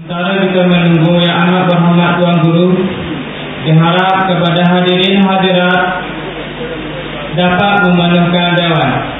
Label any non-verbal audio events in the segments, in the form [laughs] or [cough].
Sementara kita menunggu yang amat berhormat Tuan Guru Diharap kepada hadirin hadirat Dapat memenuhkan dewan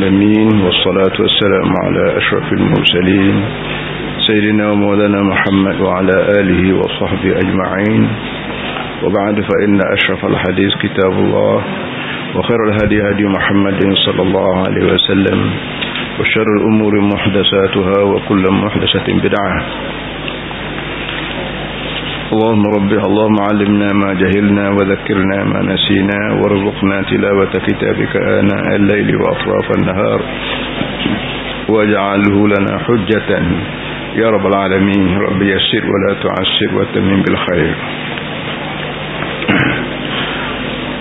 العالمين والصلاة والسلام على أشرف المرسلين سيدنا ومولانا محمد وعلى آله وصحبه أجمعين. وبعد فإن أشرف الحديث كتاب الله وخير الهدي هدي محمد صلى الله عليه وسلم وشر الأمور محدثاتها وكل محدثة بدعة. اللهم رب اللهم علمنا ما جهلنا وذكرنا ما نسينا وارزقنا تلاوة كتابك آناء الليل وأطراف النهار واجعله لنا حجة. يا رب العالمين رب يسر ولا تعسر وتمن بالخير.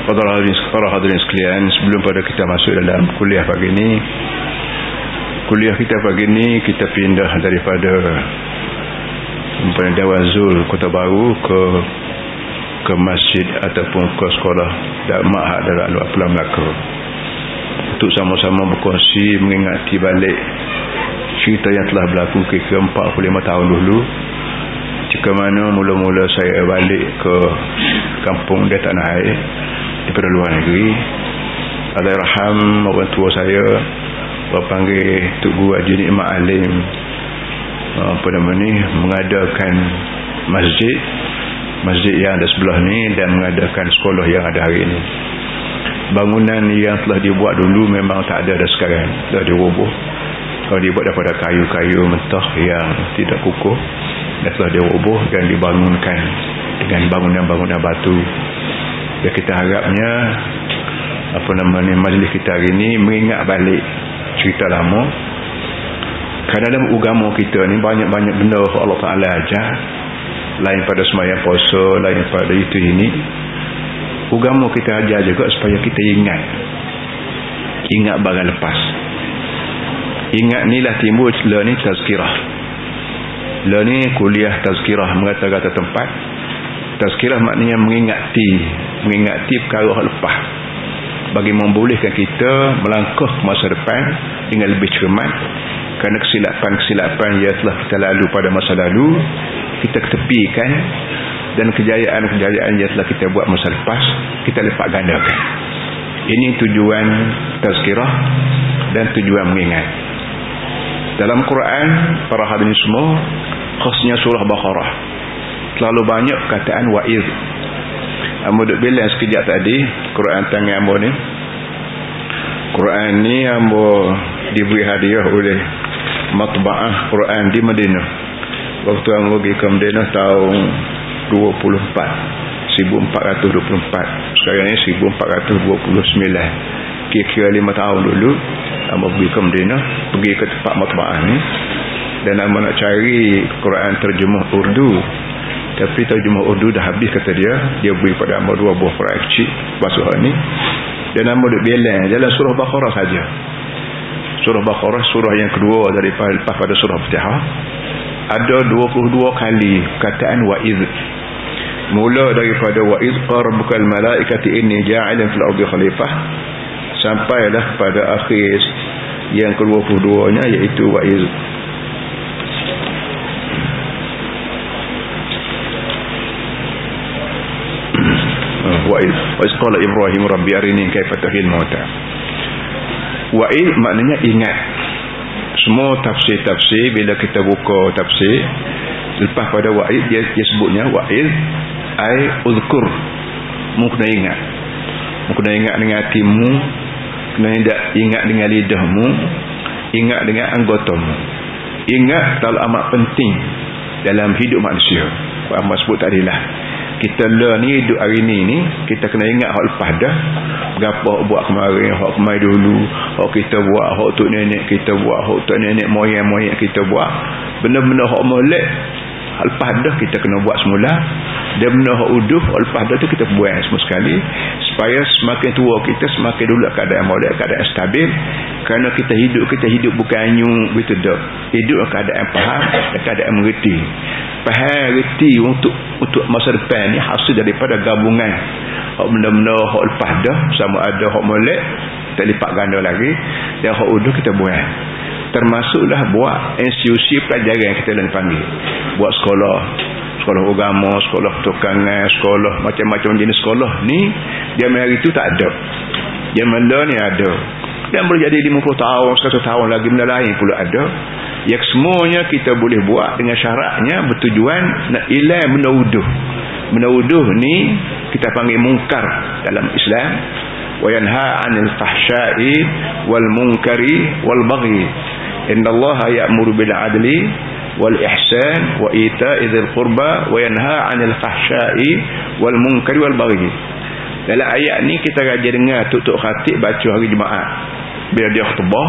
Para hadirin, para hadirin sekalian Sebelum pada kita masuk dalam kuliah pagi ini Kuliah kita pagi ini Kita pindah daripada Pada Dewan Zul Kota Baru ke ke masjid ataupun ke sekolah. Dan ma'had dalam luar Pulau Melaka. Untuk sama-sama berkongsi mengingati balik cerita yang telah berlaku kira 45 tahun dulu. Jika mana mula-mula saya balik ke kampung di tanah air. Daripada luar negeri. Allahyarham orang tua saya berpanggil Tuk Guru Haji Nikmat Alim apa nama ni mengadakan masjid. Masjid yang ada sebelah ni dan mengadakan sekolah yang ada hari ini bangunan yang telah dibuat dulu memang tak ada dah sekarang. Dah diroboh. Kalau dibuat daripada kayu-kayu mentah yang tidak kukuh dan telah diroboh dan dibangunkan dengan bangunan-bangunan batu. Dan kita harapnya apa nama ni majlis kita hari ni mengingat balik cerita lama kerana dalam agama kita ni banyak-banyak benda Allah Ta'ala ajar. Lain pada semayang puasa lain pada itu ini. Agama kita ajar juga supaya kita ingat. Ingat barang lepas. Ingat ni lah timbul lah ni tazkirah. Lah ni kuliah tazkirah mengata-kata tempat. Tazkirah maknanya mengingati mengingati perkara lepas. Bagi membolehkan kita melangkah ke masa depan dengan lebih cermat kerana kesilapan-kesilapan yang telah kita lalu pada masa lalu kita ketepikan dan kejayaan-kejayaan yang telah kita buat masa lepas kita lipat gandakan. Ini tujuan tazkirah dan tujuan mengingat. Dalam Quran para hadirin semua khasnya surah Baqarah terlalu banyak kataan wa'id Amba duk bilang sekejap tadi Quran tangan Amba ni. Quran ni Amba diberi hadiah oleh matba'ah Quran di Madinah. Waktu Amba pergi ke Madinah tahun 24 1424 sekarang ni 1429 kira-kira 5 tahun dulu Amba pergi ke Madinah pergi ke tempat matba'ah ni. Dan Amba nak cari Quran terjemah Urdu. Tapi terjemah Urdu dah habis kata dia. Dia beri pada Amba dua buah Quran kecil basuh ni. Dan Amba duduk belang jalan surah Baqarah saja surah Baqarah surah yang kedua daripada lepas pada surah Fatihah ada 22 kali kataan wa'id mula daripada wa'id qarbukal malaikati inni ja'ilin fil ardi khalifah. Sampailah pada akhir yang ke-22 nya iaitu wa'id wa'id wa'id qala ibrahim rabbi arini kaifa tahil mauta wa'id maknanya ingat. Semua tafsir-tafsir bila kita buka tafsir lepas pada wa'id dia, dia sebutnya wa'id ai uzkur. Kena ingat. Mu kena ingat dengan hatimu kena ingat dengan lidahmu ingat dengan anggotamu. Ingat terlalu amat penting dalam hidup manusia. Apa sebut tadi lah kita learn ni hidup hari ni ni kita kena ingat hak lepas dah. Berapa buat kemarin hak kemarin dulu hak kita buat hak tok nenek kita buat hak tok nenek moyang-moyang kita buat. Benda-benda hak molek lepas dah kita kena buat semula. Dan benda hak uduh lepas dah tu kita buat semua sekali supaya semakin tua kita semakin dulu keadaan molek keadaan stabil. Kerana kita hidup kita hidup bukan anyu begitu dah hidup keadaan faham dan keadaan mengerti. Faham reti untuk untuk masa depan ni hasil daripada gabungan hak benda-benda hak lepas dah sama ada hak molek kita lipat ganda lagi dan hak uduh kita buat. Termasuklah buat institusi pelajaran kita nak panggil. Buat sekolah sekolah agama, sekolah tukang, sekolah macam-macam jenis sekolah ni zaman hari tu tak ada. Zaman dulu ni ada. Dan boleh jadi 50 tahun, 100 tahun lagi benda lain pula ada. Yang semuanya kita boleh buat dengan syaratnya bertujuan nak ilai benda wuduh. Benda wuduh ni kita panggil mungkar dalam Islam. wa yanha 'anil fahsya'i wal munkari wal baghi innallaha ya'muru bil 'adli والإحسان وإيتاء ذي القربى وينهى عن الفحشاء والمنكر والبغي dalam ayat ni kita raja dengar tuk-tuk khatib baca hari Jumaat bila dia khutbah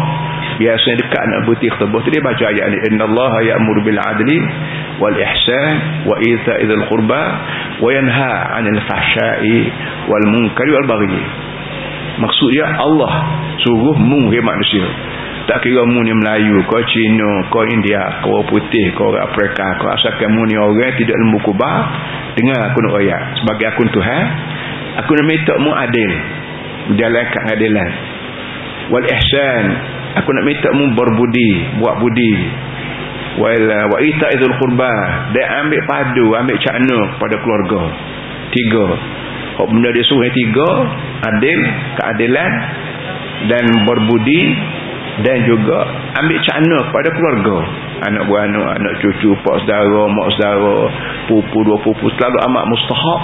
biasanya dekat nak berhenti khutbah tu dia baca ayat ni innallaha ya'muru bil adli wal ihsan wa ita'i dzil qurba wa yanha 'anil fahsya'i wal munkari wal baghi maksud dia Allah suruh mu manusia tak kira mu ni Melayu kau Cina kau India kau putih kau orang Afrika. Kau asalkan mu ni orang tidak lembu kubah dengar aku nak ayat sebagai akun Tuhan aku nak minta mu adil. Menjalankan keadilan wal ihsan aku nak minta mu berbudi buat budi. Wal wa ita'idul qurba dan ambil padu ambil cakna pada keluarga. Tiga. Hak benda dia suruh tiga Adil Keadilan Dan berbudi Dan juga Ambil cakna pada keluarga. Anak buah anak cucu Pak saudara Mak saudara Pupu dua pupu. Selalu amat mustahak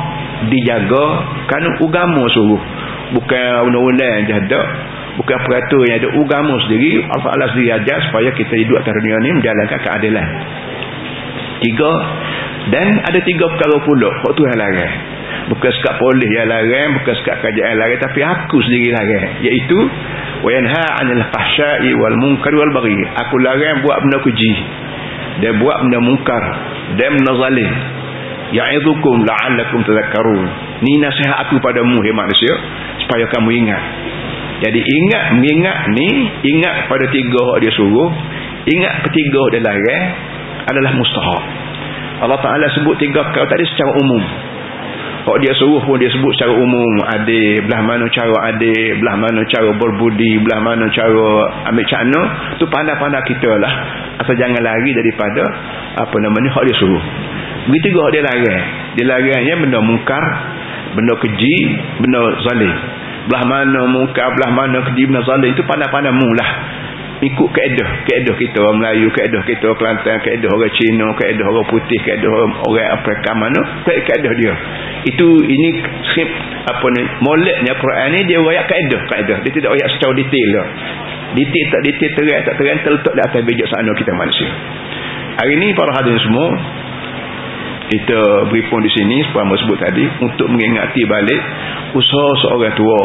Dijaga Kerana agama suruh. Bukan undang-undang yang jahada Bukan peratur yang ada agama sendiri. Allah sendiri ajar Supaya kita hidup atas dunia ini Menjalankan keadilan. Tiga. Dan ada tiga perkara pula. Hak tu yang larang bukan sekat polis yang larang bukan sekat yang larang tapi aku sendiri larang. Iaitu wa yanha 'anil fahsya'i wal munkar wal baghi. Aku larang buat benda keji. Dan buat benda mungkar dan benda zalim. Ya'idhukum la'allakum tadhakkarun. Ni nasihat aku padamu hai manusia supaya kamu ingat. Jadi ingat mengingat ni ingat pada tiga hak dia suruh. Ingat ketiga dia larang adalah mustahak. Allah Ta'ala sebut tiga perkara tadi secara umum kalau dia suruh pun dia sebut secara umum adil, belah mana cara adil, belah mana cara berbudi, belah mana cara ambil cakna, tu pandai-pandai kita lah. Asal jangan lari daripada apa namanya hak dia suruh. Begitu juga dia lari. Dia larinya benda mungkar, benda keji, benda zalim. Belah mana mungkar, belah mana keji, benda zalim itu pandai-pandai mulah ikut keedah keedah kita orang Melayu keedah kita orang Kelantan keedah orang Cina keedah orang putih keedah orang, Afrika mana keedah dia. Itu ini apa ni moleknya Quran ni dia wayak keedah keedah dia tidak wayak secara detail lah detail tak detail terang tak terang terletak di atas bijak sana kita manusia. Hari ni para hadirin semua kita beri pun di sini seperti yang sebut tadi untuk mengingati balik usaha seorang tua.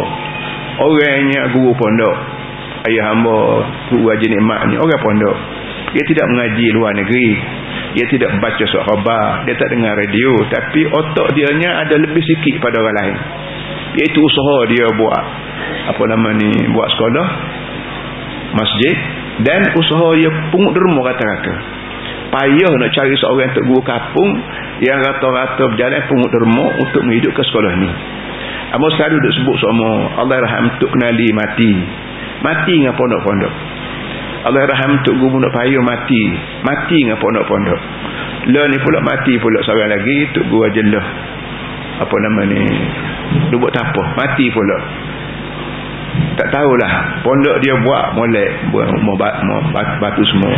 Orangnya guru pondok ayah hamba guru haji nikmat ni orang pondok. Dia tidak mengaji luar negeri. Dia tidak baca surat khabar. Dia tak dengar radio. Tapi otak dia nya ada lebih sikit pada orang lain. Iaitu usaha dia buat apa nama ni buat sekolah masjid dan usaha dia pungut derma kata-kata payah nak cari seorang untuk guru kapung yang rata-rata berjalan pungut derma untuk menghidupkan sekolah ni. Amo selalu duk sebut sama Allah raham untuk kenali mati mati dengan pondok-pondok. Allah raham untuk guru nak payah mati. Mati dengan pondok-pondok. Lah ni pula mati pula seorang lagi untuk guru ajalah apa nama ni? Dia buat mati pula. Tak tahulah. Pondok dia buat molek buat batu semua.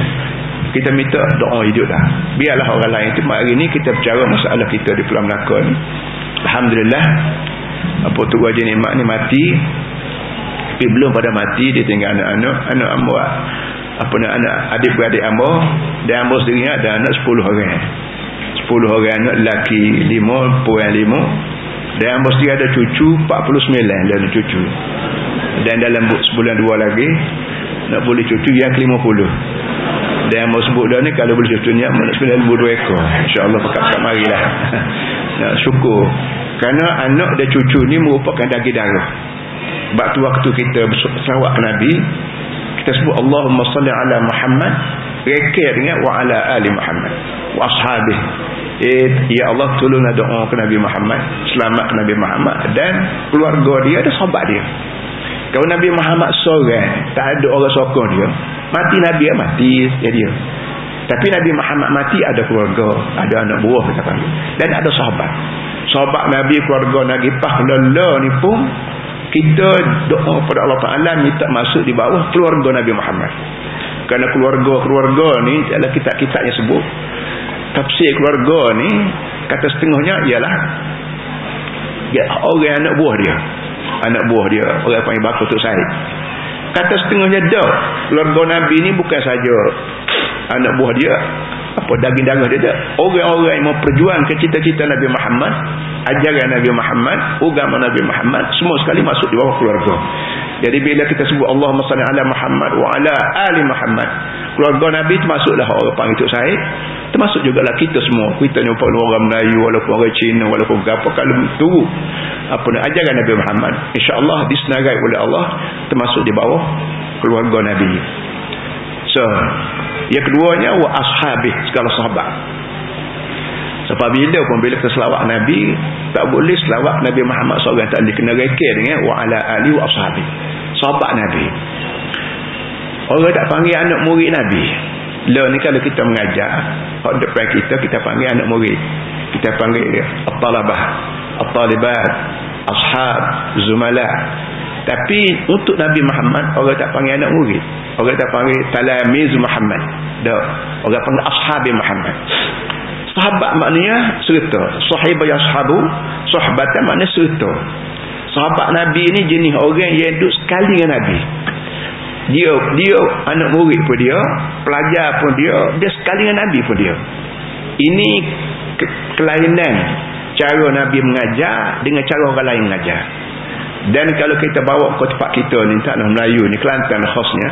Kita minta doa hidup dah. Biarlah orang lain. Tu hari ni kita bercara masalah kita di Pulau Melaka ni. Alhamdulillah. Apa tu wajah nikmat ni mati tapi belum pada mati dia tinggal anak-anak anak ambo apa nak anak? Adik-beradik ambo. Dan ambo sendiri ada anak 10 orang. 10 orang anak lelaki 5 perempuan 5 dan ambo sendiri ada cucu 49 dan cucu. Dan dalam sebulan dua lagi nak boleh cucu yang ke 50 dan ambo sebut dah ni kalau boleh cucu ni nak 92 ekor. insyaAllah pekat-pekat marilah. [laughs] Nak syukur. Kerana anak dan cucu ni merupakan daging darah waktu waktu kita bersawak Nabi kita sebut Allahumma salli ala Muhammad. Rekir dengan wa ala ali Muhammad. Wa ashabih. Eh, ya Allah tolonglah doa ke Nabi Muhammad selamat ke Nabi Muhammad dan keluarga dia ada sahabat dia. Kalau Nabi Muhammad seorang tak ada orang sokong dia mati Nabi ya mati ya dia. Tapi Nabi Muhammad mati ada keluarga ada anak buah dan ada sahabat. Sahabat Nabi keluarga Nabi pahlala ni pun kita doa pada Allah Ta'ala minta masuk di bawah keluarga Nabi Muhammad. Kerana keluarga-keluarga ni adalah kitab-kitab yang sebut. Tafsir keluarga ni kata setengahnya ialah orang anak buah dia. Anak buah dia orang panggil bakal tu Syed kata setengahnya dah keluarga Nabi ni bukan saja anak buah dia apa daging darah dia tak? Orang-orang yang mau perjuang ke cita-cita Nabi Muhammad ajaran Nabi Muhammad agama Nabi Muhammad semua sekali masuk di bawah keluarga. Jadi bila kita sebut Allahumma salli ala Muhammad wa ala ali Muhammad keluarga Nabi termasuklah orang panggil Tok Syed termasuk jugalah kita semua. Kita ni orang Melayu walaupun orang Cina walaupun apa kalau tunggu. Apa nak ajaran Nabi Muhammad. insyaAllah disenarai oleh Allah termasuk di bawah keluarga Nabi so yang keduanya wa ashabih segala sahabat. Sebab bila pun bila kita selawat Nabi tak boleh selawat Nabi Muhammad SAW tak boleh kena rekir dengan wa ala ali wa ashabih. Sahabat Nabi. Orang tak panggil anak murid Nabi. Lah ni kalau kita mengajar hak depan kita kita panggil anak murid. Kita panggil at-talabah at-talibat ashab zumala tapi untuk Nabi Muhammad orang tak panggil anak murid. Orang tak panggil talamiz Muhammad. Dah. Orang panggil ashabi Muhammad. Sahabat maknanya serta sahibah yang sahabu sahabatan maknanya serta sahabat Nabi ni jenis orang yang duduk sekali dengan Nabi. Dia dia anak murid pun dia pelajar pun dia dia sekali dengan Nabi pun dia. Ini ke kelainan cara Nabi mengajar dengan cara orang lain mengajar dan kalau kita bawa ke tempat kita ni tanah Melayu ni Kelantan khasnya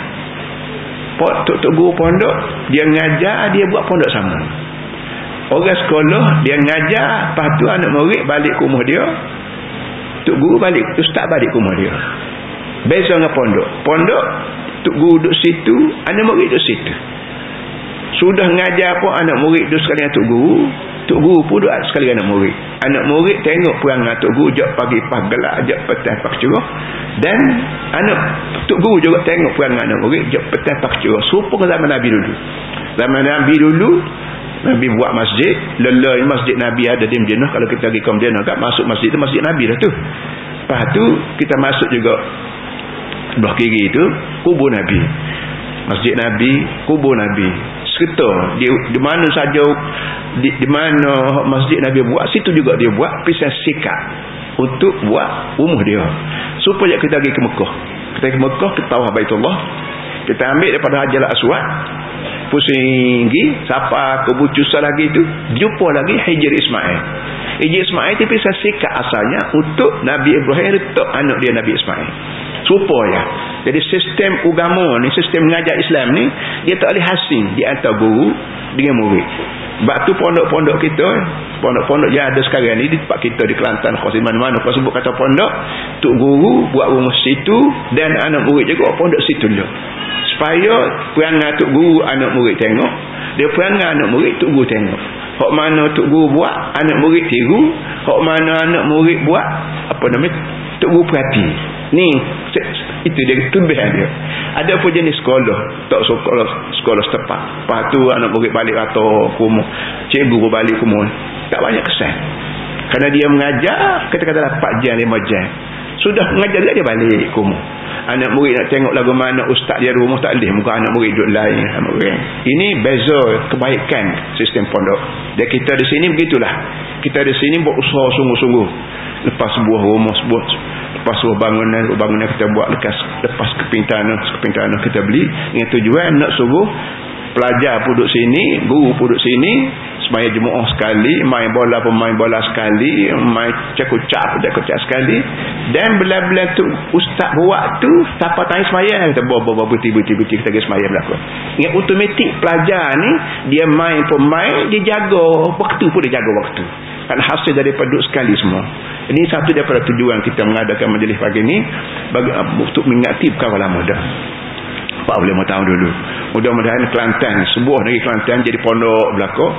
tok-tok guru pondok dia ngajar dia buat pondok sama. Orang sekolah dia ngajar lepas tu anak murid balik ke rumah dia tok guru balik ustaz balik ke rumah dia. Beza dengan pondok. Pondok tok guru duduk situ anak murid duduk situ. Sudah ngajar pun anak murid duduk sekali dengan tok guru tok guru pun duduk sekali dengan anak murid. Anak murid tengok perangai tok guru jap pagi pas gelap jap petang pas curah dan anak tok guru juga tengok perangai anak murid jap petang pas curah serupa zaman Nabi dulu. Zaman Nabi dulu Nabi buat masjid lelai masjid Nabi ada di Madinah. Kalau kita pergi ke Madinah kan masuk masjid itu masjid Nabi dah tu. Lepas tu kita masuk juga belah kiri itu kubur Nabi. Masjid Nabi kubur Nabi serta di, di mana saja di, di mana masjid Nabi buat situ juga dia buat pisah sikat untuk buat umur dia. Supaya kita pergi ke Mekah. Kita pergi ke Mekah kita tahu Baitullah. Kita ambil daripada Hajar Aswad pusing siapa kebucusan lagi itu jumpa lagi Hijr Ismail. Hijr Ismail itu pisah sikat asalnya untuk Nabi Ibrahim letak anak dia Nabi Ismail supaya jadi sistem agama ni sistem mengajar Islam ni dia tak boleh hasing di antara guru dengan murid. Sebab tu pondok-pondok kita pondok-pondok yang ada sekarang ni di tempat kita di Kelantan khas mana-mana kau sebut kata pondok tuk guru buat rumah situ dan anak murid juga pondok situ dulu supaya perangai tok guru anak murid tengok. Dia perangai anak murid tok guru tengok. Hak mana tok guru buat anak murid tiru. Hak mana anak murid buat apa nama tok guru perhati ni itu dia kelebihan dia. Ada pun jenis sekolah. Tak sekolah sekolah setepak lepas tu anak murid balik atau kumuh. Cikgu balik kumuh. Tak banyak kesan. Kerana dia mengajar kata-kata 4 jam 5 jam. Sudah mengajar dia balik kumuh. Anak murid nak tengok lagu mana ustaz dia rumah tak boleh. Muka anak murid duduk lain. Ini beza kebaikan sistem pondok. Dan kita di sini begitulah. Kita di sini buat usaha sungguh-sungguh. Lepas sebuah rumah sebuah lepas sebuah bangunan bangunan kita buat lepas lepas kepintaran kepintaran kita beli. Dengan tujuan nak suruh pelajar duduk sini guru duduk sini semaya jemu'ah sekali main bola pemain bola sekali main cekucap cekucap sekali. Dan bila-bila tu ustaz buat tu siapa tanya semaya kita bawa-bawa buti-buti-buti kita pergi semaya berlaku yang automatik pelajar ni dia main pemain dia jaga. Waktu pun dia jaga waktu. Kan hasil daripada duduk sekali semua. Ini satu daripada tujuan kita mengadakan majlis pagi ni bagi, untuk mengaktifkan perkara lama dah 45 tahun dulu. Mudah-mudahan Kelantan sebuah negeri Kelantan jadi pondok belakang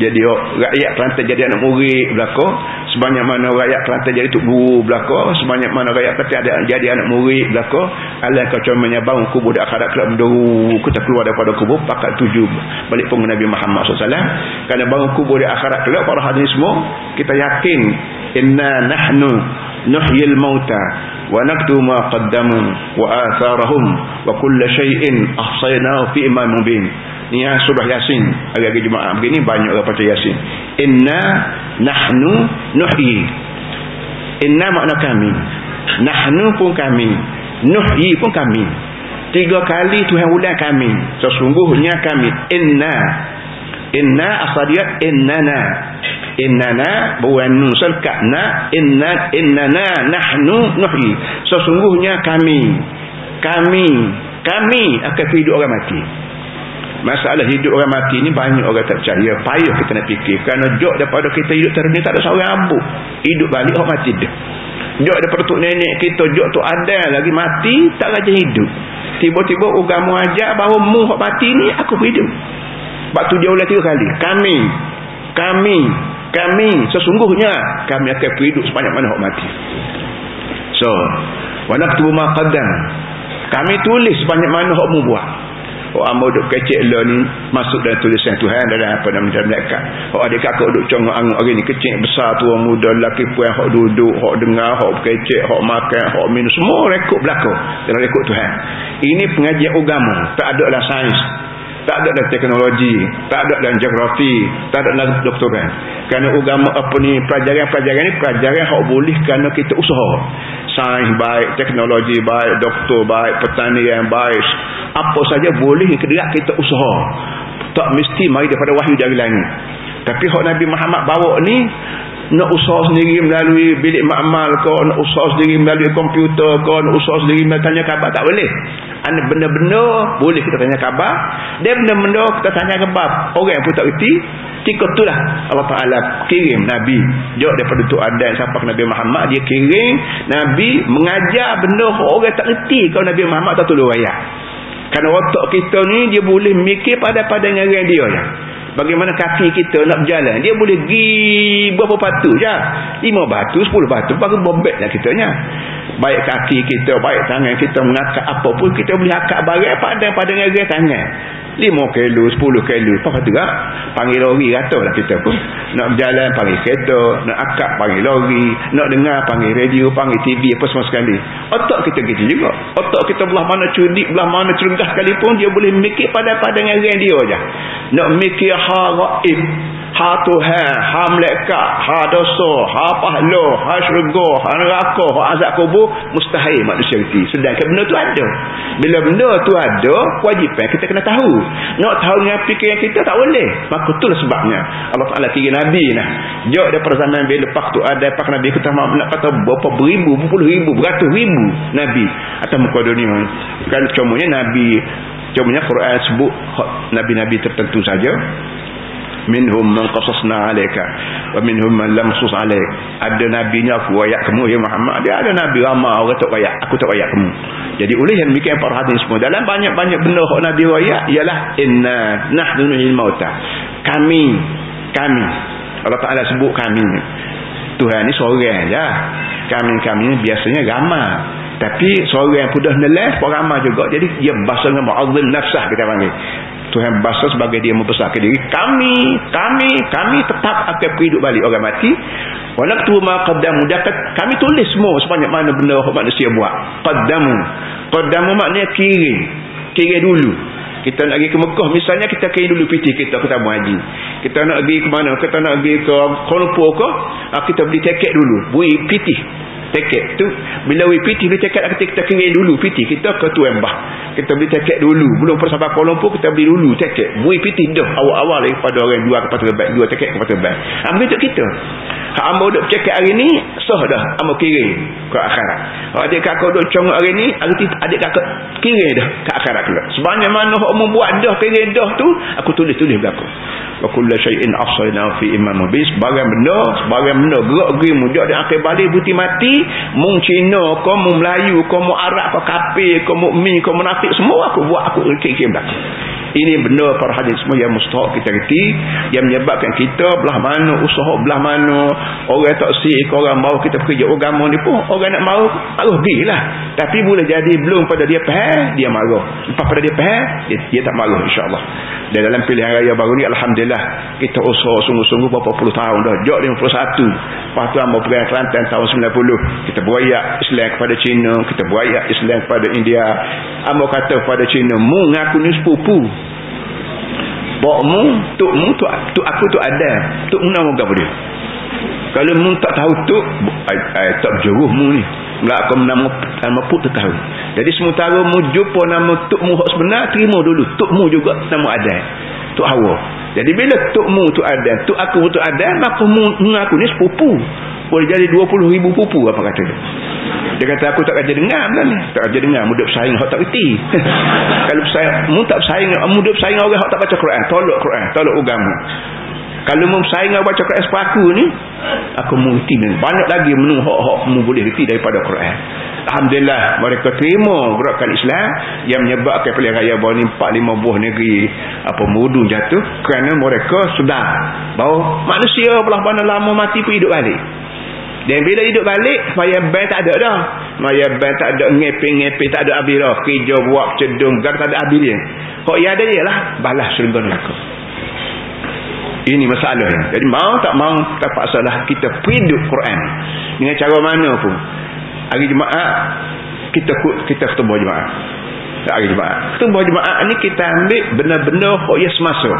jadi rakyat Kelantan jadi anak murid belakang sebanyak mana rakyat Kelantan jadi tuk guru belakang sebanyak mana rakyat Kelantan ada jadi anak murid belakang Allah kau cuma menyabang kubur di akhirat kelab menderu kita keluar daripada kubur pakat tuju balik pun Nabi Muhammad SAW kerana bangun kubur di akhirat kelab para hadirin semua kita yakin inna nahnu naktu ma qaddamu wa atharahum wa kull shay'in ahsaynahu fi imam mubin ni ya surah yasin hari-hari jumaat begini banyak orang baca yasin inna nahnu nuhyi inna makna kami nahnu pun kami nuhyi pun kami tiga kali Tuhan ulang kami sesungguhnya kami inna inna asal dia innana innana buwanu salkana inna innana nahnu nuhyi. Sesungguhnya kami kami kami akan hidup orang mati. Masalah hidup orang mati ni banyak orang tak percaya. Payah kita nak fikir. Kerana jok daripada kita hidup terni tak ada seorang abu hidup balik orang mati dah. Jok daripada tok nenek kita jok tu ada lagi mati tak raja hidup. Tiba-tiba agama ajar bahawa mu mati ni aku hidup. Sebab tu dia ulang tiga kali kami kami kami sesungguhnya kami akan hidup sebanyak mana hak mati so wa naktubu ma qaddam kami tulis sebanyak mana hak mu buat Orang ambo duk kecil lah ni masuk dalam tulisan Tuhan dalam apa nama dalam malaikat. Hak adik kakak duk congok angut hari ni kecil besar tua muda lelaki puan hak duduk, hak dengar, hak kecil, hak makan, hak minum semua rekod belaka dalam rekod Tuhan. Ini pengajian agama, tak ada dalam sains tak ada dalam teknologi tak ada dalam geografi tak ada dalam doktoran. Kerana agama apa ni pelajaran-pelajaran ni pelajaran yang boleh kerana kita usaha. Sains baik teknologi baik doktor baik pertanian baik apa saja boleh kederak kita usaha. Tak mesti mari daripada wahyu dari langit. Tapi hak Nabi Muhammad bawa ni nak usaha sendiri melalui bilik makmal ke nak usaha sendiri melalui komputer ke nak usaha sendiri melalui tanya khabar tak boleh. Ada benda-benda boleh kita tanya khabar. Dan benda-benda kita tanya khabar orang pun tak reti ketika itulah Allah Ta'ala kirim Nabi. Jauh daripada tu ada siapa ke Nabi Muhammad dia kirim. Nabi mengajar benda orang tak reti kalau Nabi Muhammad tak tolong rakyat kerana otak kita ni dia boleh mikir pada-pada dengan dia. ya. Bagaimana kaki kita nak berjalan. Dia boleh pergi berapa batu je. Lima batu, sepuluh batu. Baru bobek lah kitanya. Baik kaki kita, baik tangan kita mengakak apa pun. Kita boleh akak barang pada-pada dengan tangan. Lima kilo, sepuluh kilo. Apa kata tak? Panggil lori kata lah kita pun. Nak berjalan, panggil kereta. Nak akak, panggil lori. Nak dengar, panggil radio, panggil TV, apa semua sekali. Otak kita gitu juga. Otak kita belah mana cerdik, belah mana cergah sekalipun. Dia boleh mikir pada-pada dengan dia je. Nak mikir ha gaib ha Tuhan ha malaikat ha dosa ha pahala ha syurga ha neraka ha azab kubur mustahil manusia reti. Sedangkan benda tu ada. Bila benda tu ada kewajipan kita kena tahu. Nak tahu dengan fikiran kita tak boleh. Maka itulah sebabnya. Allah Ta'ala kira Nabi nah. Jauh daripada zaman bila lepas tu ada pak Nabi kita nak kata berapa beribu berpuluh ribu beratus ribu Nabi atau muka dunia kan cumanya Nabi cumanya Quran sebut Nabi-Nabi tertentu saja minhum man qasasna alayka wa minhum man lam qasas alayk ada nabinya aku ayat kamu ya Muhammad. Dia ada nabi ramai orang tak ayat aku tak ayat kamu. Jadi oleh yang demikian para hadirin semua dalam banyak-banyak benda hak Nabi raya ialah inna nahnu nuhil mauta. Kami kami. Allah Taala sebut kami. Tuhan ni seorang aja. Kami-kami biasanya ramai tapi seorang yang pudah nelas pun ramai juga. Jadi dia bahasa dengan ma'adzil nafsah kita panggil Tuhan bahasa sebagai dia membesarkan diri. Kami kami kami tetap akan hidup balik orang mati. Walaktu ma qaddamu dapat kami tulis semua sebanyak mana benda manusia buat. Qaddamu. Qaddamu maknanya kiri kiri dulu. Kita nak pergi ke Mekah misalnya kita kiri dulu piti kita ke tamu haji. Kita nak pergi ke mana? Kita nak pergi ke Kuala Lumpur ke? Ah, kita beli tiket dulu. Bui piti tiket tu bila we piti beli tiket kita, kita kiri dulu piti kita ke Tuan Bah kita beli tiket dulu. Belum persahabat Kuala Lumpur kita beli dulu tiket bui piti dah awal-awal daripada orang dua ke pasal baik dua tiket ke pasal baik ha, begitu kita. Hak amba duk cakap hari ni sah dah. Amba kira ke akhirat. Adik kakak duk congok hari ni adik adik kakak kira dah ke akhirat pula. Sebanyak mana hak membuat dah kira dah tu aku tulis-tulis belakang. Wa kullu shay'in afsalna fi imam mubin. Sebarang benda, sebarang benda gerak geri mujak dan akhir balik buti mati, mung Cina ke mung Melayu ke mung Arab ke kafir ke mukmin ke munafik semua aku buat aku kira belakang. Ini benda para hadis semua yang mustahak kita reti yang menyebabkan kita belah mana usaha belah mana. Orang tak sik orang mau kita kerja. Agama ni pun orang nak mau harus lah. tapi boleh jadi belum pada dia faham dia marah. Lepas pada dia faham dia, dia tak marah insyaAllah. Dan dalam pilihan raya baru ni Alhamdulillah kita usaha sungguh-sungguh berapa puluh tahun dah. Jok 51 lepas tu ambil perayaan Kelantan tahun 90 kita berayak Islam kepada Cina kita berayak Islam kepada India. Ambil kata kepada Cina mu ngaku ni sepupu Bokmu, tukmu, tuk, tuk aku tu ada. Tuk mu nama apa dia? Kalau mu tak tahu tuk, ai, tak berjuruh mu ni. Aku nama nama tu tahu. Jadi sementara mu jumpa nama tukmu hak sebenar, terima dulu. Tukmu juga nama ada. Tuk Hawa. Jadi bila tukmu tu ada, tuk aku tu ada, maka mu mengaku ni sepupu. Boleh jadi 20 ribu pupu apa kata dia. Dia kata aku tak kerja dengar kan. Tak kerja dengar. Mudah bersaing. Hak tak kerti. [laughs] Kalau bersaing. Mu tak bersaing. Mudah bersaing orang. Hak tak baca Quran. Tolok Quran. Tolok agama. Kalau mu bersaing baca Quran sepaku ni. Aku ni. Banyak lagi menu hak-hak mu boleh kerti daripada Quran. Alhamdulillah. Mereka terima gerakan Islam. Yang menyebabkan pilihan raya bahawa ni 4-5 buah negeri. Apa mudun jatuh. Kerana mereka sudah. Bahawa manusia belah mana lama mati pun hidup balik. Dan bila hidup balik, maya bank tak ada dah. Maya bank tak ada ngeping-ngeping, tak ada habis dah. Kerja buat cedung, gar tak ada habis dia. Kok ia ada ialah balas syurga neraka. Ini masalah ni. Jadi mau tak mau tak paksalah kita hidup Quran. Dengan cara mana pun. Hari Jumaat kita kita ketemu Jumaat. Hari Jumaat. Ketemu Jumaat ni kita ambil benda-benda kok ia semasa.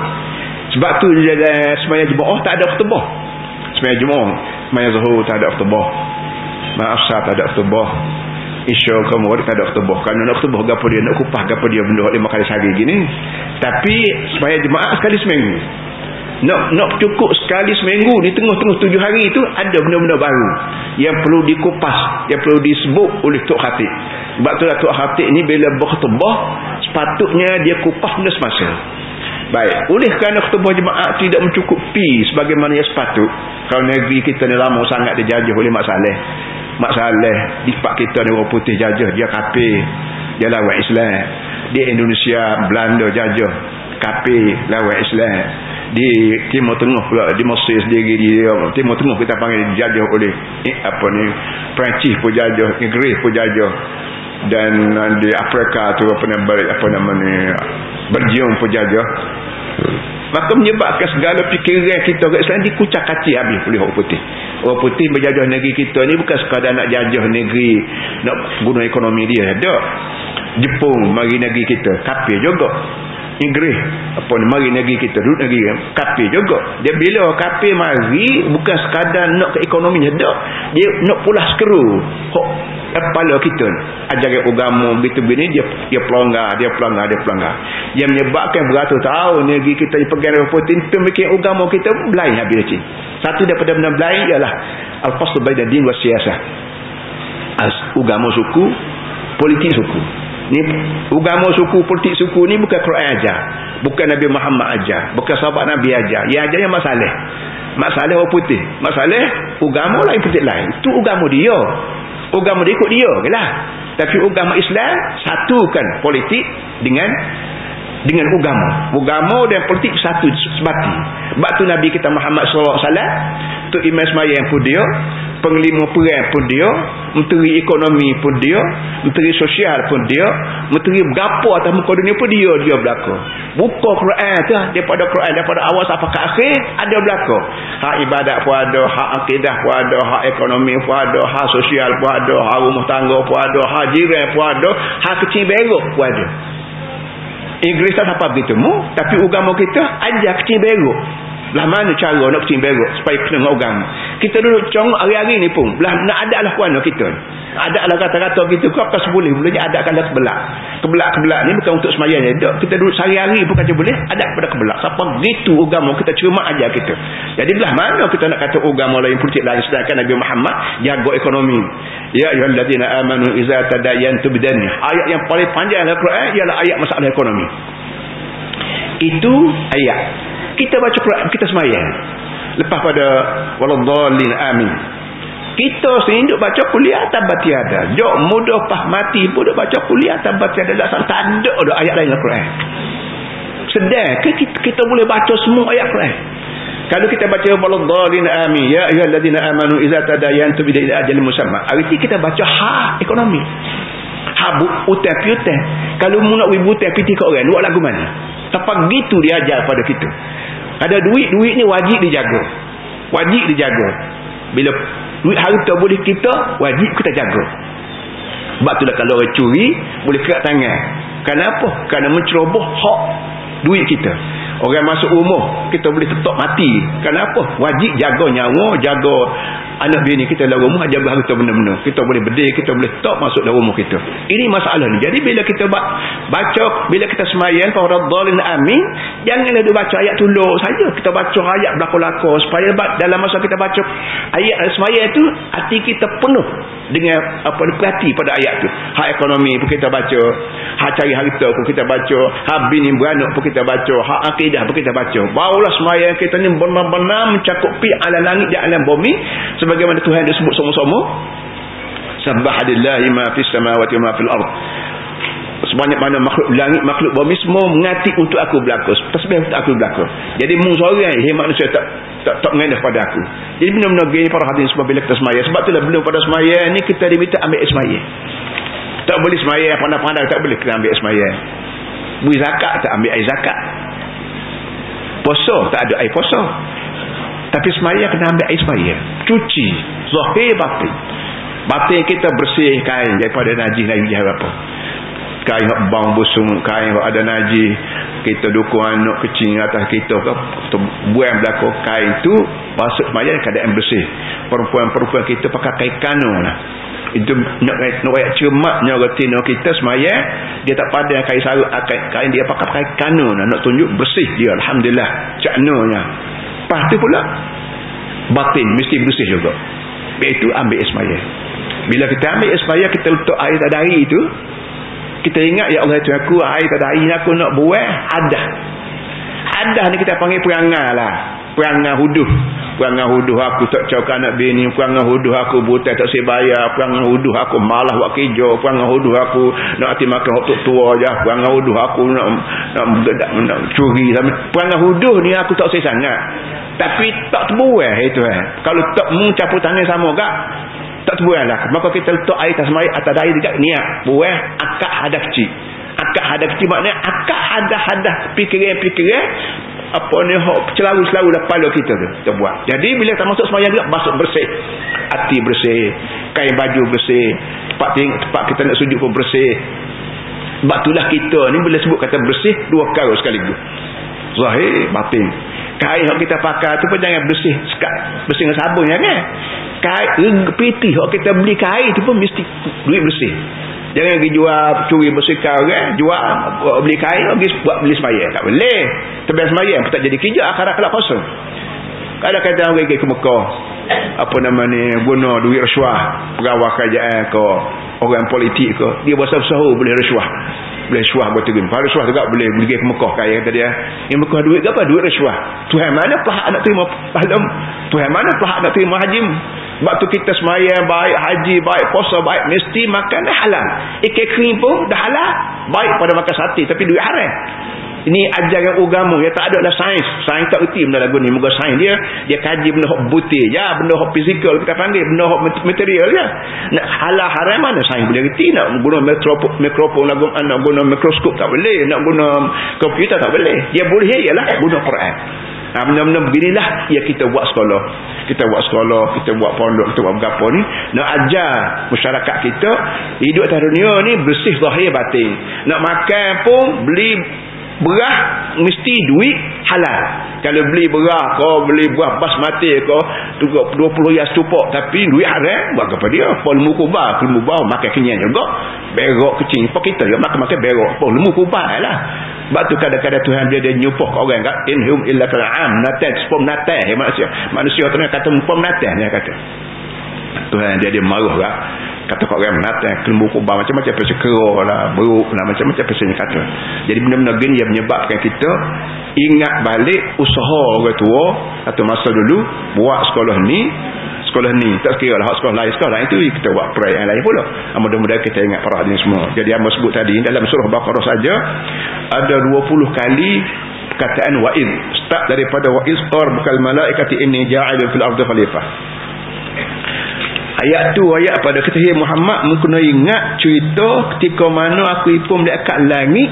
Sebab tu dia semaya Jumaat tak ada ketemu. Semaya Jumaat Maya Zuhur tak ada khutbah. Maaf sah tak ada khutbah. Isya kamu tak ada khutbah. Kerana nak khutbah gapa dia, nak kupah gapa dia benda lima kali sehari gini. Tapi supaya jemaah sekali seminggu. Nak nak cukup sekali seminggu di tengah-tengah tujuh hari itu ada benda-benda baru yang perlu dikupas, yang perlu disebut oleh Tok Khatib. Sebab tu lah Tok Khatib ni bila berkhutbah sepatutnya dia kupas benda semasa. Baik, oleh kerana ketubah jemaah tidak mencukupi sebagaimana yang sepatut. Kalau negeri kita ni lama sangat dijajah oleh Mak Saleh. Mak Saleh, di pak kita ni orang putih jajah, dia kapir. Dia lawan Islam. Di Indonesia, Belanda jajah, kapir, lawan Islam. Di Timur Tengah pula, di Mesir sendiri, di Timur Tengah kita panggil dijajah oleh eh, apa ni, Perancis pun jajah, Inggris pun jajah. Dan uh, di Afrika tu apa nama apa nama ni berjiung penjajah maka menyebabkan segala fikiran kita kat Islam dikucak kaci habis oleh orang putih orang putih berjajah negeri kita ni bukan sekadar nak jajah negeri nak guna ekonomi dia. Ada Jepun mari negeri kita. Kapir juga Inggeris apa ni mari negeri kita duduk negeri kapir juga. Dia bila kapir mari bukan sekadar nak ke ekonomi dia dia nak pula skru kepala kita ajaran agama begitu begini dia dia pelanggar dia pelanggar dia pelanggar. Yang menyebabkan beratus tahun negeri kita dipegang oleh Putin itu bikin agama kita belai habis cik. satu daripada benda belai ialah al-fasl baina din wa siyasah agama suku politik suku ni agama suku politik suku ni bukan Quran aja bukan Nabi Muhammad aja bukan sahabat Nabi aja yang aja yang masalah masalah orang putih. Masalah agama lain putih lain. Itu agama dia. Agama dia ikut dia ke lah. Tapi agama Islam satukan politik dengan dengan agama. Agama dan politik satu. Sebab tu Nabi kita Muhammad SAW, tu Imam Semayang pun dia, penglima perang pun dia, menteri ekonomi pun dia, menteri sosial pun dia, menteri berapa atas muka dunia pun dia, dia berlaku. Buka Quran tu, daripada Quran, daripada awal sampai ke akhir, ada berlaku. Hak ibadat pun ada, hak akidah pun ada, hak ekonomi pun ada, hak sosial pun ada, hak rumah tangga pun ada, hak jiran pun ada, hak kecil berok pun ada. Inggeris tak apa begitu mu tapi agama kita ajar kecil beruk lah mana cara nak kecil beruk supaya kena dengan agama kita duduk congok hari-hari ni pun lah nak ada lah kuana kita. Ada lah kata-kata begitu kau akan seboleh bolehnya ada kan kebelak kebelak-kebelak ni bukan untuk semayang. Kita duduk sehari-hari pun kata boleh ada kepada kebelak siapa begitu agama kita cuma ajar kita. Jadi belah mana kita nak kata agama lain politik lain? Sedangkan Nabi Muhammad jaga ekonomi. Ya ayuhalladzina amanu iza tadayantu bidani ayat yang paling panjang dalam Quran ialah ayat masalah ekonomi. Itu ayat kita baca Quran kita semayang. Lepas pada waladhalin amin. Kita sendiri duk baca kuliah tabat tiada. Jok mudah pah mati pun baca kuliah tabat tiada. Tak ada ada ayat lain dalam Quran. Sedar ke kita, kita boleh baca semua ayat Quran? Kalau kita baca waladhalin amin. Ya ayyuhallazina amanu idza tadayantum ila ajalin musamma. Arti kita baca ha ekonomi. Ha bu utang piutang. Kalau mu nak wibu utang piti kat orang. Buat lagu mana Tapi gitu dia ajar pada kita. Ada duit duit ni wajib dijaga. Wajib dijaga. Bila duit harta boleh kita wajib kita jaga. Sebab tu lah kalau orang curi boleh kerak tangan. Kenapa? Kerana menceroboh hak duit kita orang masuk rumah kita boleh tetap mati. Kenapa? Wajib jaga nyawa jaga anak bini kita dalam rumah jaga harta benda-benda. Kita boleh berdiri kita boleh tetap masuk dalam rumah kita. Ini masalah ni. Jadi bila kita baca bila kita semayan faradhalin amin janganlah dia baca ayat tulur saja. Kita baca ayat belakang-belakang supaya dalam masa kita baca ayat semayan itu hati kita penuh dengan apa perhati pada ayat tu. Hak ekonomi pun kita baca hak cari harta pun kita baca hak bini beranak pun kita baca hak akidah pun kita baca. Barulah semayang kita ni benar-benar mencakupi alam langit dan alam bumi. Sebagaimana Tuhan disebut sama-sama subhanallahi ma fis samawati ma fil ard. Sebanyak mana makhluk langit makhluk bumi semua mengati untuk aku berlaku tasbih untuk aku berlaku jadi mung seorang he manusia tak tak tak mengendah pada aku. Jadi benar-benar gini para hadirin sebab bila kita semaya sebab itulah belum pada semaya ni kita diminta ambil semaya tak boleh semaya pandang-pandang tak boleh kena ambil semaya beri zakat tak ambil air zakat puasa tak ada air puasa. Tapi semaya kena ambil air semaya. Cuci zahir batin. Batin kita bersih kain daripada najis najis apa kain yang bang busung kain yang ada najis kita dukung anak kecil atas kita. Ke buang belakang kain tu masuk semaya keadaan bersih. Perempuan-perempuan kita pakai kain kano lah. Itu nak nak ayat cermaknya retina kita semaya dia tak pada kain sarut kain, kain dia pakai kain kano lah. Nak tunjuk bersih dia Alhamdulillah. Caknanya lepas tu pula batin mesti bersih juga. Itu ambil ismaya bila kita ambil ismaya kita letak air tadari itu kita ingat ya Allah itu aku air tadari aku nak buat ada ada ni kita panggil perangai lah. Perangai huduh. Perangai huduh aku tak cakap anak bini perangai huduh aku buta tak sebaya perangai huduh aku malah buat kerja perangai huduh aku nak hati makan waktu tua je perangai huduh aku nak nak, nak, nak curi perangai huduh ni aku tak say sangat. Tapi tak terbuai itu eh. Kalau tak mencampur tangan sama gak tak terbuai lah. Maka kita letak air atas air atas air dekat niat. Buai akak hadah kecil. Akak hadah kecil maknanya akak hadah-hadah fikiran-fikiran apa ni hok celaru-celaru dah kepala kita tu kita buat. Jadi bila kita masuk semayang juga basuh bersih. Hati bersih, kain baju bersih, tempat tinggal, tempat kita nak sujud pun bersih. Sebab itulah kita ni bila sebut kata bersih dua kali sekaligus. Zahir, batin. Kain yang kita pakai tu pun jangan bersih sekat bersih dengan sabun ya kan? Kain piti yang kita beli kain tu pun mesti duit bersih. Jangan pergi jual curi bersih kain kan? Jual beli kain pergi buat beli semaya tak boleh. Terbiasa semaya tak jadi kerja akhirat kelak kosong ada kata orang pergi ke Mekah apa nama ni guna duit rasuah pegawai kerajaan ke orang politik ke dia besar-besar boleh rasuah. Boleh rasuah buat terima kalau rasuah juga boleh pergi ke Mekah kaya kata dia yang Mekah duit ke apa? Duit rasuah. Tuhan mana pelahak nak terima pahala Tuhan mana pelahak nak terima hajim? Sebab tu kita semayang baik haji baik puasa baik mesti makan dah halal. Ikan kering pun dah halal baik pada makan sate tapi duit haram ini ajaran agama yang tak ada lah sains sains tak reti benda lagu ni moga sains dia dia kaji benda hok butir ya benda hok fizikal kita panggil benda hok material ya nak halal haram mana sains boleh reti nak guna mikrofon mikrofon lagu nak guna mikroskop tak boleh nak guna komputer tak boleh dia boleh ialah guna Quran Nah, benda-benda beginilah ya kita buat sekolah. Kita buat sekolah, kita buat pondok, kita buat berapa ni. Nak ajar masyarakat kita hidup atas dunia ni bersih zahir batin. Nak makan pun beli berah mesti duit halal. Kalau beli berah kau beli buah basmati kau 20 rias tupuk tapi duit haram buat apa dia? Apa lemu kubah lemu kubah makan kenyang juga. Berok kecil apa kita juga makan-makan berok. Apa lemu kubah lah. Sebab tu kadang-kadang Tuhan dia dia nyupuh ke orang kat inhum illa kal'am natai sepom natai manusia manusia tu kata sepom natai dia kata. Tuhan dia dia marah kan kata kau orang menatang kelembu kubah macam-macam pasal kerah lah beruk lah macam-macam pasal kata. Jadi benda-benda gini yang menyebabkan kita ingat balik usaha orang tua atau masa dulu buat sekolah ni sekolah ni. Tak sekira lah sekolah lain sekolah lain tu kita buat perayaan lain pula. Ah, mudah-mudahan kita ingat para hadirin semua. Jadi yang sebut tadi dalam surah Baqarah saja ada 20 kali perkataan wa'id. Start daripada wa'id qar bukal malaikati inni ja'ilun fil ardi khalifah Ayat tu ayat pada kata Muhammad mu kena ingat cerita ketika mana aku ipum dekat langit.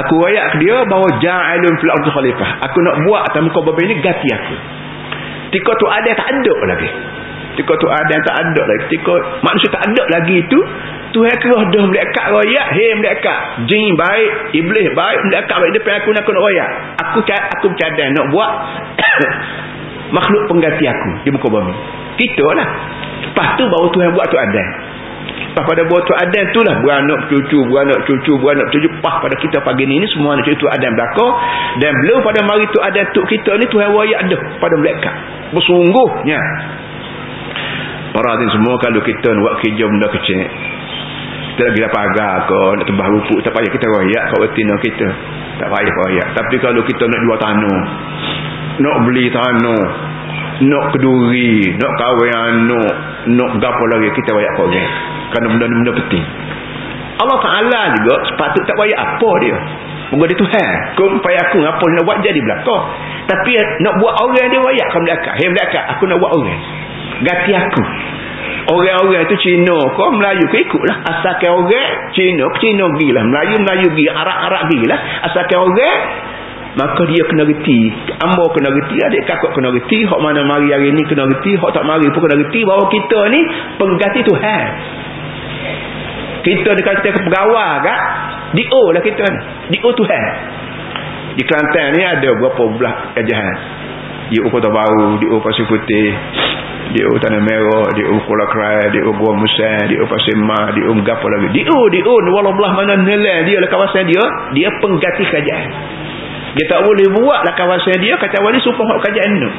Aku ayat ke dia bahawa ja'alun fil ardi khalifah. Aku nak buat atas muka bumi ini ganti aku. Ketika tu ada tak ada lagi. Ketika tu ada tak ada lagi. Ketika manusia tak ada lagi itu Tuhan kerah dah melekat royak. Hei melekat. Jin baik. Iblis baik. Melekat baik. Depan aku nak nak royak. Aku, aku bercadang nak buat. [coughs] makhluk pengganti aku. Di muka bumi kita lah. Lepas tu baru Tuhan buat tu Adan. Lepas pada buat tu Adan tu lah beranak cucu beranak cucu beranak cucu pas pada kita pagi ni, ni semua anak cucu Adan belakang. Dan belum pada mari tu Adan tu kita ni Tuhan wayak dah pada mereka. Bersungguhnya. Para hadirin semua kalau kita buat kerja benda kecil kita lagi dapat agar ke nak tebah rupuk tak payah kita wayak kat retina kita. Tak payah wayak. Tapi kalau kita nak jual tanah nak beli tanah nak keduri nak kahwin anak nak gapo lagi kita wayak kau orang kerana benda-benda penting. Allah Ta'ala juga sepatut tak wayak apa dia. Moga dia Tuhan. Kau payah aku apa nak buat jadi belakang. Tapi nak buat orang dia wayak kat belakang hei belakang aku nak buat orang. Ganti aku. Orang-orang tu Cina kau Melayu kau ikutlah. Asalkan orang Cina Cina pergi lah Melayu Melayu pergi Arab-Arab pergi lah asalkan orang maka dia kena reti. Ambo kena reti adik kakak kena reti. Hak mana mari hari ni kena reti hak tak mari pun kena reti. Bahawa kita ni pengganti Tuhan. Kita dekat kita pegawai kak? Di O lah kita ni. Di O Tuhan. Di Kelantan ni ada berapa belah kajahan di O Kota Baru di O Pasir Putih di O Tanah Merah di O Kuala Krai di O Gua Musa di O Pasir Ma di O Gapa lagi? Di O di O walau belah mana nilai dia lah kawasan dia dia pengganti kajahan dia tak boleh buat lah kawasan dia kata wali supaya hak kajian tu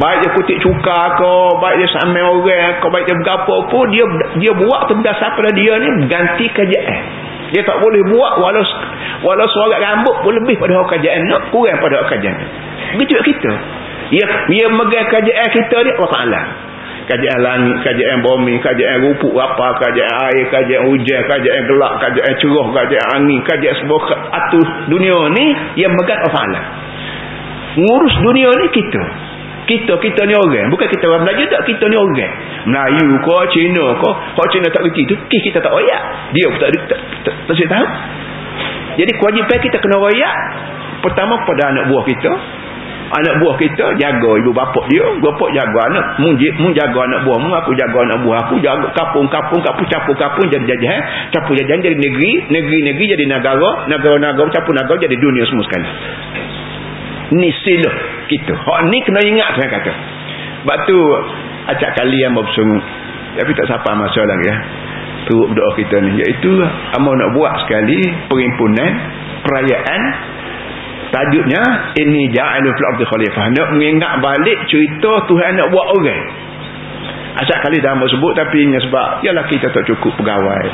baik dia kutik cuka ke baik dia samai orang ke baik dia berapa pun dia dia buat berdasar pada dia ni ganti kajian dia tak boleh buat walau walau suara rambut pun lebih pada hak kajian tu kurang pada kajian tu begitu kita. Dia dia megang kajian kita ni Allah Ta'ala kajian langit, kajian bumi, kajian rupuk apa, kajian air, kajian hujan, kajian gelap, kajian cerah, kajian angin, kajian sebuah atus dunia ni yang megat Ta'ala. Ngurus dunia ni kita. Kita, kita ni orang. Bukan kita orang Melayu tak, kita ni orang. Melayu ko, Cina ko, kalau Cina tak kerti tu, kita tak royak. Dia pun tak, tak tahu. Jadi kewajipan kita kena royak. Pertama pada anak buah kita, anak buah kita jaga ibu bapa dia bapa jaga anak mu mu jaga anak buah mu aku jaga anak buah aku jaga kapung-kapung kapung capur kapung jadi jajahan capur jajahan jadi negeri negeri-negeri jadi negara negara-negara capur negara jadi dunia semua sekali. Ni sila kita. Hak ni kena ingat saya kata. Sebab tu acak kali yang bersungguh. Tapi tak siapa masa lagi ya tu doa kita ni. Iaitu amal nak buat sekali perhimpunan perayaan Tajuknya ini ja'alu fil ardi khalifah. Nak mengingat balik cerita Tuhan nak buat orang. Asal kali dah mau sebut tapi ini sebab yalah kita tak cukup pegawai.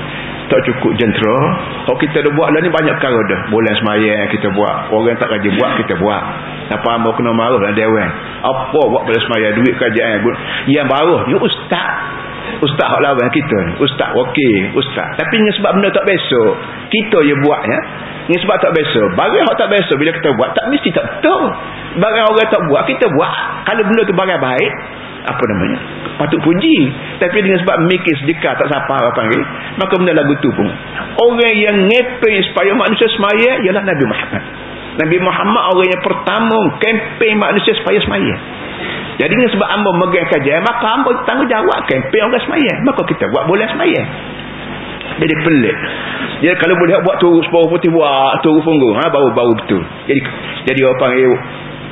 Tak cukup jentera. Kalau kita dah buat lah ni banyak perkara dah. Bulan semayang kita buat. Orang tak rajin buat kita buat. Apa mau kena marah lah dewan. apa buat pada semaya duit kajian yang baru ni ustaz ustaz hak lawan kita. Ustaz okey ustaz. Tapi ni sebab benda tak biasa kita je buat ya. Ni sebab tak biasa barang hak tak biasa bila kita buat tak mesti tak betul. Barang orang tak buat kita buat. Kalau benda tu barang baik apa namanya patut puji. Tapi dengan sebab mikir sedekah tak siapa apa panggil maka benda lagu tu pun orang yang ngepeng supaya manusia semaya ialah Nabi Muhammad Nabi Muhammad orang yang pertama kempen manusia supaya semaya jadi sebab amba megang kajian maka amba tanggungjawab kempen orang semaya maka kita buat boleh semaya jadi pelik. Jadi kalau boleh buat tu separuh putih buat tu punggung. Ha, baru baru betul. Jadi jadi orang panggil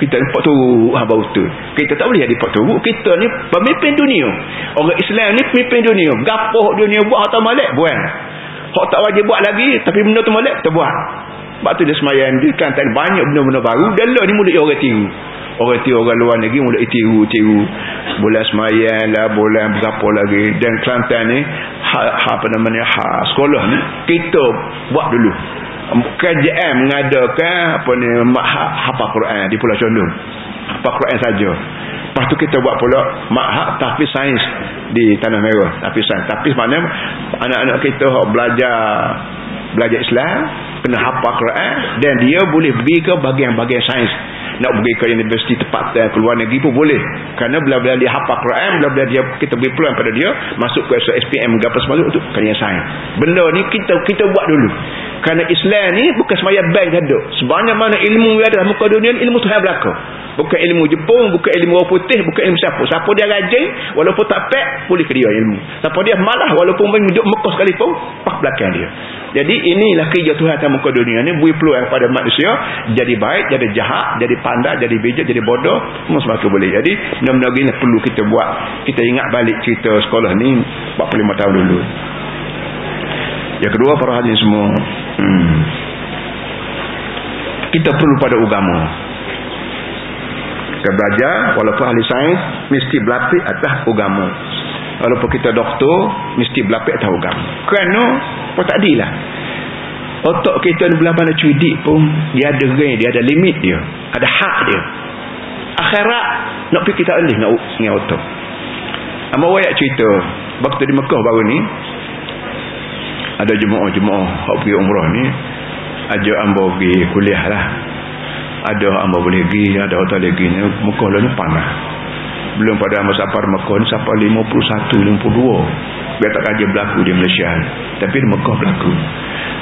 kita ni turu ha, baru betul. Kita tak boleh jadi turu kita ni pemimpin dunia. Orang Islam ni pemimpin dunia. Gapoh dunia buat atau malik buang. Hak tak wajib buat lagi tapi benda tu malik kita buat sebab tu dia semayang dia kan banyak benda-benda baru. Dan lah ni mulut orang tiru. Orang tiru orang luar negeri mula tiru-tiru bulan semayang lah bulan berapa lagi. Dan Kelantan ni ha, ha, apa namanya ha, sekolah ni kita buat dulu. KJM mengadakan apa ni mahak hafal Quran di Pulau Condong. Hafal Quran saja. Lepas tu kita buat pula mahak tahfiz sains di Tanah Merah. Tahfiz sains. Tapi sebenarnya anak-anak kita belajar belajar Islam kena hafal Quran dan dia boleh pergi ke bagian-bagian sains. Nak pergi ke universiti tempat ke luar negeri pun boleh. Kerana bila-bila dia hafal Quran bila-bila dia kita beri peluang pada dia masuk ke SPM ke apa semua tu kerana sains. Benda ni kita kita buat dulu. Kerana Islam ni bukan semaya bank ada sebanyak mana ilmu yang ada muka dunia ilmu Tuhan belaka bukan ilmu Jepun bukan ilmu orang putih bukan ilmu siapa. Siapa dia rajin walaupun tak pek boleh ke dia ilmu. Siapa dia malah walaupun duduk Mekah sekalipun pak belakang dia. Jadi inilah kerja Tuhan atas muka dunia ni. Beri peluang kepada manusia jadi baik jadi jahat jadi pandai jadi bijak jadi bodoh. Semua semakin boleh jadi. Benda-benda ini perlu kita buat. Kita ingat balik cerita sekolah ni 45 tahun dulu. Yang kedua para hadirin semua. Hmm, kita perlu pada agama kita belajar walaupun ahli sains mesti berlatih atas agama. Walaupun kita doktor mesti berlapik tahu agama. Kerana apa tak adilah. Otak kita ni belah mana cuidik pun dia ada range dia ada limit dia. Ada hak dia. Akhirat nak pergi kita alih nak dengan otak. Amat wayak cerita waktu di Mekah baru ni ada jemaah-jemaah yang pergi umrah ni ajak ambo pergi kuliah lah ada ambo boleh pergi ada hotel ni Mekah lah ni panas. Belum pada masa Sapar Mekah ni sampai 51 52 biar tak kaji berlaku di Malaysia. Tapi di Mekah berlaku.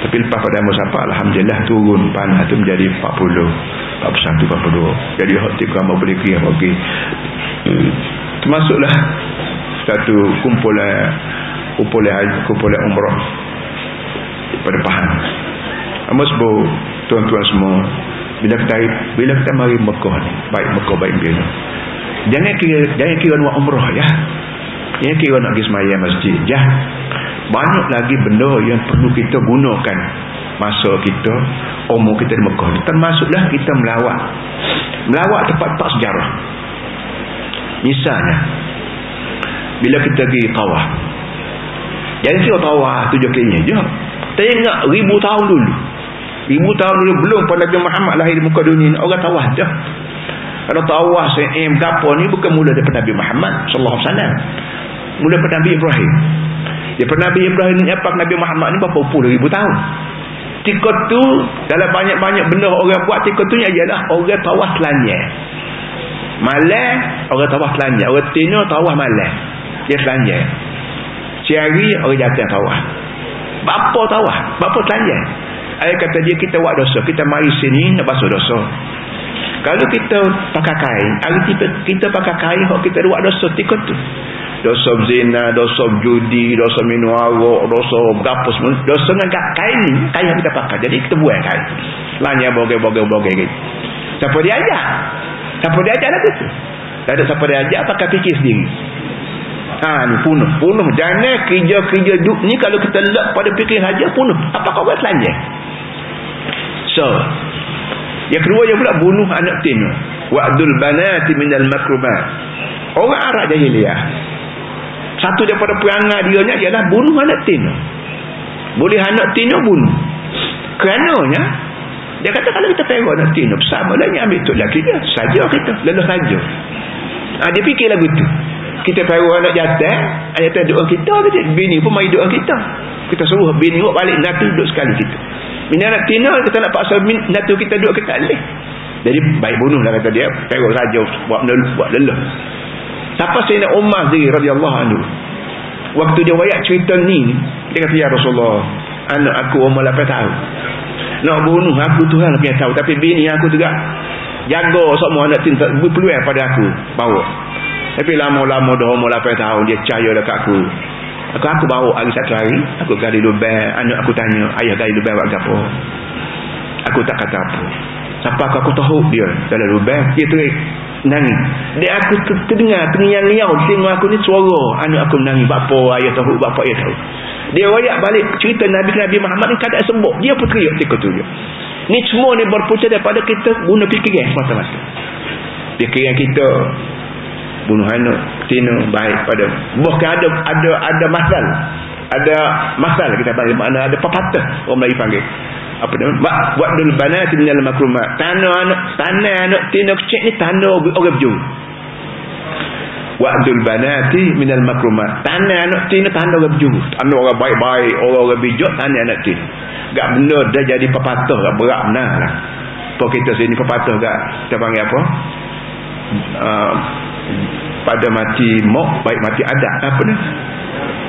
Tapi lepas pada masa Sapar Alhamdulillah turun panah tu menjadi 40 41 42 jadi hati kamu boleh pergi apa pergi. Hmm. termasuklah satu kumpulan kumpulan kumpulan umrah. Pada Pahang. Amos sebut tuan-tuan semua bila kita bila kita mari Mekah ni baik Mekah baik Medina. Jangan kira jangan kira nak umrah ya. Jangan kira nak pergi semayang masjid ya. Banyak lagi benda yang perlu kita gunakan masa kita umur kita di Mekah termasuklah kita melawat melawat tempat-tempat sejarah. Misalnya bila kita pergi tawah jangan kira tawah tujuh kini je tengok ribu tahun dulu ribu tahun dulu belum pada Nabi Muhammad lahir di muka dunia orang tawah dah kalau tawah se'im gapo ni bukan mula daripada Nabi Muhammad sallallahu alaihi wasallam. Mula daripada Nabi Ibrahim. Daripada Nabi Ibrahim ni apa Nabi Muhammad ni berapa puluh ribu tahun. Tika tu dalam banyak-banyak benda orang buat tika tu ialah orang tawah telanjang. Malam orang tawah telanjang, orang tino tawah malam. Dia telanjang. Siari orang jatuh tawah. Bapa tawah, bapa telanjang. Ayah kata dia kita buat dosa, kita mari sini nak basuh dosa. Kalau kita pakai kain, hari kita, pakai kain, kita buat dosa tikut tu. Dosa zina, dosa judi, dosa minum arak, dosa semua. Dosa dengan kain ni, kain yang kita pakai. Jadi kita buat kain. Lanya bogey-bogey-bogey gitu. Siapa dia ajak? Siapa dia ajak lah tu? Tak ada siapa dia ajak, pakai fikir sendiri. Ha ni punuh, punuh. Jangan kerja-kerja ni kalau kita lek pada fikir saja punuh. Apa kau buat selanjang? So, yang kedua yang pula bunuh anak tinu. Wa'dul banati minal makrubat. Orang Arab jahiliyah. Satu daripada perangai dia nya ialah bunuh anak tinu. Boleh anak tinu bunuh. Kerananya dia kata kalau kita perak nak tino sama lah ambil tu lagi dia saja kita lelah saja ha, dia fikir lagu tu kita perak nak jatuh ayat doa kita bini pun mai doa kita. Kita suruh bini buat balik natu duduk sekali kita. Bini nak tino kita nak paksa natu kita duduk kita boleh. Jadi baik bunuh lah kata dia. Perak saja buat, buat lelah. Siapa Sayyidina Umar sendiri radiyallahu anhu? Waktu dia wayak cerita ni dia kata ya Rasulullah anak aku umur 8 tahun. Nak bunuh aku Tuhan lebih tahu. Tapi bini aku juga jaga semua anak tinta berpeluang pada aku bawa tapi lama-lama dah umur 8 tahun dia percaya dekat aku. Aku aku bawa hari satu hari aku gali lubang anak aku tanya ayah gali lubang buat apa? Aku tak kata apa. Siapa aku, aku tahu dia dalam lubang dia terik nangis. Dia aku terdengar terngiang-ngiang tengok aku ni suara anak aku menangis bapa ayah tahu bapa ayah tahu dia wayak balik cerita Nabi Nabi Muhammad ni kadang sembuh dia pun teriak ketika tu dia. Ni semua ni berpunca daripada kita guna fikiran semata-mata fikiran kita bunuh anak tina baik pada. Bukan ada ada ada masal. Ada masal kita panggil. Mana ada pepatah orang Melayu panggil. Apa nama? Buat dul banat minal makrumat. Tanah anak tanah anak tina kecil ni tanah orang berjuru wa'dul banati minal makrumat. Tanah anak tina tanah orang berjuru tanah orang baik-baik orang-orang bijak tanah anak tina gak benar dah jadi pepatah gak berat benar lah. Apa kita sini pepatah gak? Kita panggil apa? Uh, pada mati mok baik mati adat apa ni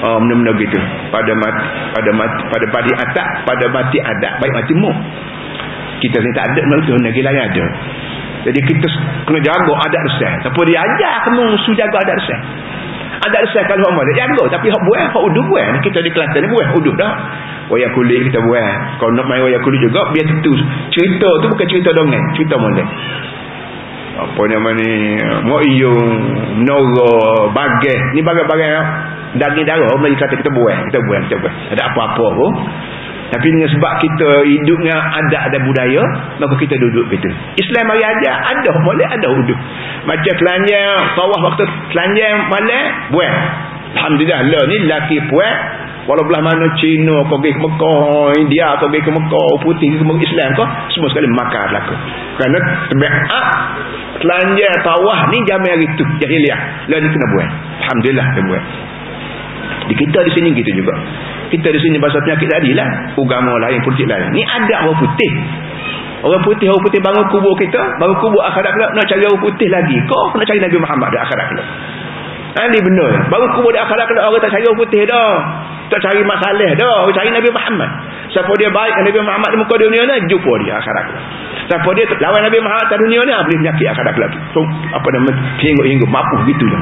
Oh, benda-benda gitu. Pada mati, pada mati, pada padi atak, pada mati adat, baik mati mu. Kita ni tak ada benda tu, negeri lain ada. Jadi kita kena jaga adat resah. Siapa dia ajar kamu suruh jaga adat resah. Adat resah kalau orang ada jaga. Tapi hak buah, hak uduh buah. Kita di Kelantan ni buah, uduh dah. Wayah kulit kita buah. Kalau nak main wayah kulit juga, biar tentu. Cerita tu bukan cerita dongeng. Cerita molek apa nama ni? Mu'iyung menora bagai ni bagai-bagai daging darah orang kata kita buang kita buang kita buang ada apa-apa pun. Tapi dengan sebab kita hidup dengan adat dan budaya maka kita duduk gitu Islam mari aja ada boleh ada uduk. Macam telanjang tawah waktu telanjang malam buang Alhamdulillah lah ni lelaki puan walau belah mana Cina kau pergi ke Mekah India kau pergi ke Mekah putih ke Islam kau semua sekali makan laku kerana tebiak telanjang tawah ni jamin hari tu jahiliah lah ni kena buat. Alhamdulillah dia buat. Di kita di sini kita juga. Kita di sini bahasa penyakit tadi lah. Agama lain politik lain. Ni ada orang putih. Orang putih orang putih bangun kubur kita bangun kubur akhirat kelak nak cari orang putih lagi. Kau nak cari Nabi Muhammad di akhirat kelak ha, ni benar. Bangun kubur di akhirat kelak orang tak cari orang putih dah. Tak cari masalah dah. Orang cari Nabi Muhammad. Siapa dia baik Nabi Muhammad di muka dunia ni jumpa dia akhirat siapa dia lawan Nabi Muhammad di dunia ni boleh penyakit akhirat kelak so, apa nama hingga-hingga mampu gitu je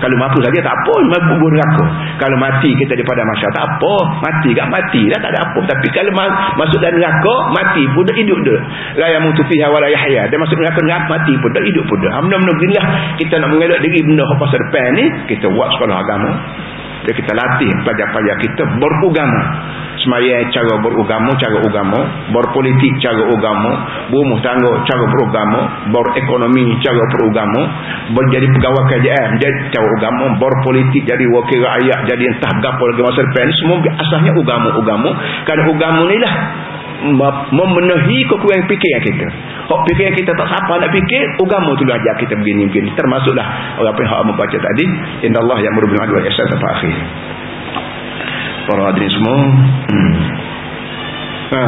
kalau mampu saja tak apa. Mampu kubur neraka. Kalau mati kita daripada masyarakat tak apa. Mati tak mati dah tak ada apa. Tapi kalau ma masuk dalam neraka mati pun dah hidup dah la yamutu fiha wa yahya. Dia masuk neraka neraka mati pun dah hidup pun dah alhamdulillah kita nak mengelak diri benda apa depan kita buat sekolah agama dan kita latih pelajar-pelajar kita beragama. Semaya cara beragama cara agama berpolitik cara agama berumah tangga cara beragama berekonomi cara beragama menjadi pegawai kerajaan jadi cara agama berpolitik jadi wakil rakyat jadi entah berapa lagi masa depan semua asalnya agama-agama. Kerana agama ni lah memenuhi kekurangan fikiran kita. Hak fikiran kita tak siapa nak fikir, agama tu ajar kita begini begini. Termasuklah orang yang hak membaca tadi, innallaha ya'muru bil 'adli wal ihsan sampai akhir. Para hadirin semua. Hmm. Ha.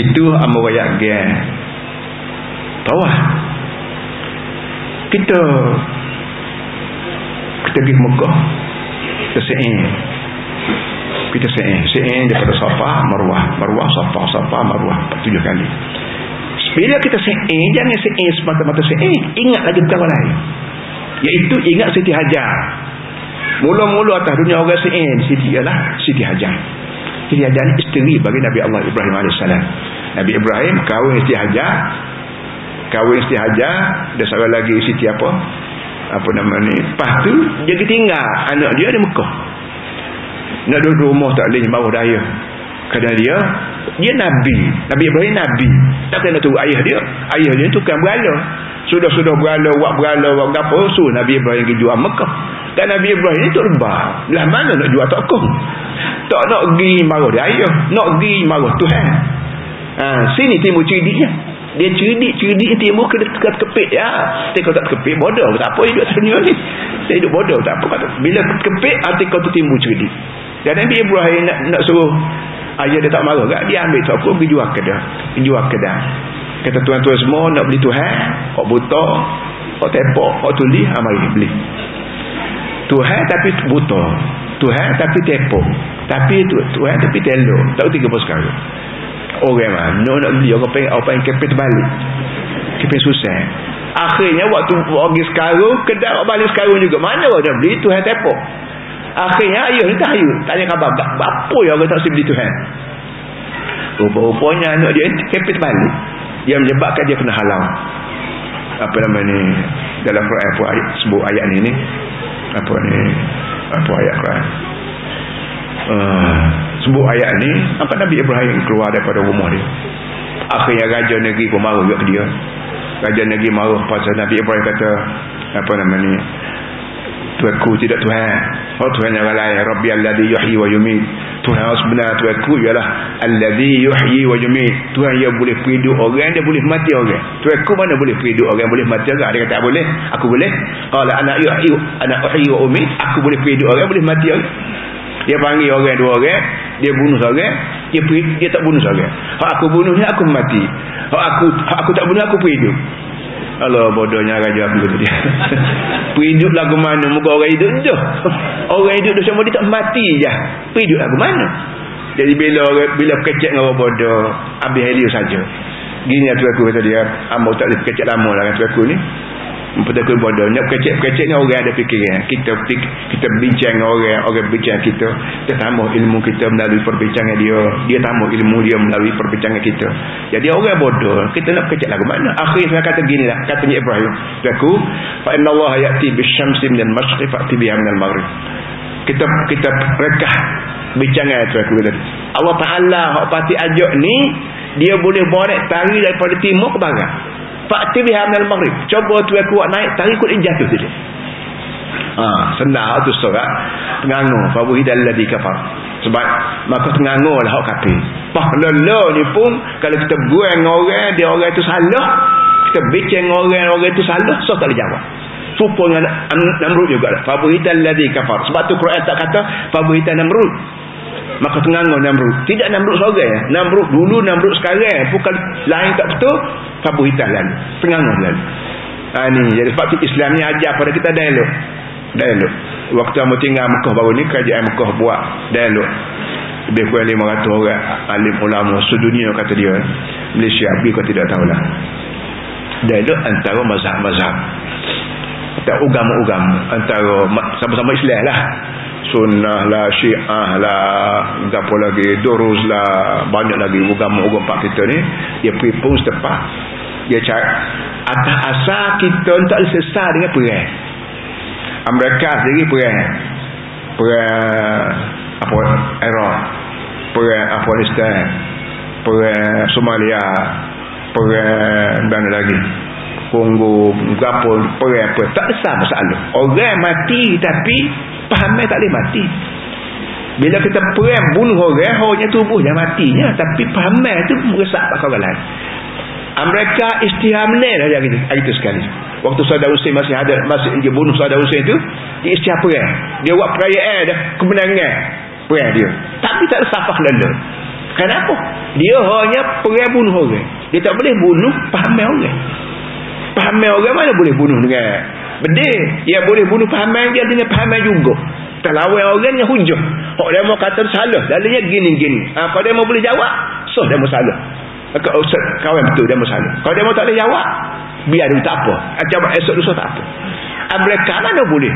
Itu amal wayak ge. Tawah. Kita kita pergi Mekah. Kita kita se'in se'in daripada safa marwah marwah safa safa marwah. Tujuh kali. Bila kita se'in jangan se'in semata-mata se'in ingat lagi perkara lain. Iaitu ingat Siti Hajar. Mula-mula atas dunia orang se'in Siti ialah Siti Hajar. Siti Hajar ni isteri bagi Nabi Allah Ibrahim AS. Nabi Ibrahim kahwin Siti Hajar. Kahwin Siti Hajar dan seorang lagi Siti apa? Apa nama ni? Lepas tu dia tinggal. Anak dia di Mekah nak duduk rumah tak boleh bawah daya. Kerana dia dia Nabi. Nabi Ibrahim Nabi. Tak kena tu ayah dia. Ayah dia tukang berala. Sudah-sudah berala buat berala buat apa so Nabi Ibrahim pergi jual Mekah. Dan Nabi Ibrahim ni lebah lah mana nak jual kong? Tak nak pergi marah dia ayah. Nak pergi marah Tuhan. Ha, sini timbul cerdiknya dia. Cerdik-cerdik timbul ke dekat kepit ya. Tapi kalau tak kepit bodoh. Tak apa hidup dunia ni. Saya hidup bodoh tak apa. Bila kepit hati kau tu timbul cerdik. Dan Nabi Ibrahim nak, nak suruh ayah dia tak marah tak? Dia ambil tu aku pergi jual kedai. Pergi jual kedai. Kata tuan-tuan semua nak beli Tuhan. Kau buta. Kau tepok. Kau tuli. Ha, mari beli. Tuhan tapi buta. Tuhan tapi tepok. Tapi tu, Tuhan tapi telur. Tak tiga puluh sekarang orang mana nak beli orang pengen orang pengen kepit balik kepit susah akhirnya waktu pergi sekarang kedai balik sekarang juga mana orang nak beli Tuhan tepuk akhirnya ayah ni tak ayah tanya khabar apa yang orang tak beli Tuhan rupa-rupanya anak dia kepit balik. Dia menyebabkan dia kena halang apa nama ni? Dalam Quran apa ayat sebut ayat ni ni. Apa ni? Apa ayat Quran? Uh, sebut ayat ni apa Nabi Ibrahim keluar daripada rumah dia. Akhirnya Raja Negeri pun marah juga dia. Raja Negeri marah pasal Nabi Ibrahim kata apa nama ni Tuhanku tidak Tuhan. Oh Tuhan yang lain Rabbi alladhi yuhyi wa yumit. Tuhan sebenar Tuhanku ialah alladhi yuhyi wa yumit. Tuhan yang boleh hidup orang dia boleh mati orang. Tuhanku mana boleh hidup orang boleh mati orang? Dia kata tak boleh. Aku boleh. Kalau anak yuhyi anak uhyi wa umit. Aku boleh hidup orang boleh mati orang. Dia panggil orang dua orang. Dia bunuh seorang. Dia dia tak bunuh seorang. Hak aku bunuh ni aku mati. Hak aku aku tak bunuh aku hidup Allah bodohnya raja aku kata dia. [laughs] Pergi hidup lagu mana? Muka orang hidup tu. [laughs] Orang hidup tu semua dia tak mati je. Pergi hidup lagu mana? Jadi bila bila kecek dengan orang bodoh habis helio saja. Gini tu aku kata dia hamba tak boleh kecek lama lah kan aku ni Mempertakut bodoh. Nak kecek-kecek ni orang ada fikiran. Kita kita bincang dengan orang. Orang bincang kita. Kita tambah ilmu kita melalui perbincangan dia. Dia tambah ilmu dia melalui perbincangan kita. Jadi orang bodoh. Kita nak kecek lagu mana? Akhirnya saya kata gini lah. Katanya Ibrahim. Aku. Fa'inna Allah ya'ti bisyamsim dan masyri fa'ti biha minal maghrib. Kita kita rekah bincangkan itu aku kata. Allah Ta'ala hak pati ajak ni. Dia boleh borek tari daripada timur ke barat. Fakti biha minal maghrib. Cuba tu aku naik tarik kut jatuh dia. Ha, senang tu surat pengangur fabuhi dalladhi kafar. Sebab maka pengangur lah hak kafir. Pahlala ni pun kalau kita buang orang dia orang itu salah, kita bincang orang orang itu salah, so tak boleh jawab. Supo dengan Namrud juga lah. Fabuhi dalladhi kafar. Sebab tu Quran tak kata fabuhi Namrud maka tengangur Namrud. Tidak Namrud seorang ya Namrud dulu Namrud sekarang bukan lain tak betul. Kabur hitam lalu tengangur lalu ha, ni. Jadi sebab Islam ni ajar pada kita dialog. Dialog. Waktu kamu tinggal Mekah baru ni kerajaan Mekah buat dialog. Lebih kurang 500 orang alim ulama sedunia kata dia. Malaysia habis kau tidak tahulah. Dialog antara mazhab-mazhab. Tak ugama-ugama antara sama-sama Islam lah sunnah lah syiah lah. Apa lagi? Duruz lah. Banyak lagi agama-agama pak kita ni. Dia pun setepat dia cari atas asal kita tak sesat dengan perang. Amerika sendiri perang. Perang apa Iraq. Perang Afghanistan. Perang Somalia. Perang mana lagi Kongo gapo perang apa tak besar masalah. Orang mati tapi pahamnya tak boleh mati. Bila kita perang bunuh orang hanya tubuhnya matinya tapi pahamnya itu meresak pakai orang lain. Mereka istihamnya lah yang itu sekali. Waktu Saddam Hussein masih ada masih dia bunuh Saddam Hussein itu dia istiham perang. Dia buat perayaan dah kemenangan. Perang dia. Tapi tak safah lala kenapa? Dia hanya perang bunuh orang. Dia tak boleh bunuh pahamnya orang pahamnya orang mana boleh bunuh dengan Bedil. Dia boleh bunuh pahaman dia dengan pahaman juga. Tak lawan orang dengan hujah. Kalau dia mau kata salah. Dalilnya gini-gini. Ha, kalau dia mau boleh jawab. So dia mau salah. Kawan betul dia mau salah. Kalau dia mau tak boleh jawab. Biar dia tak apa. Jawab esok lusa tak apa. Ha, mereka mana boleh.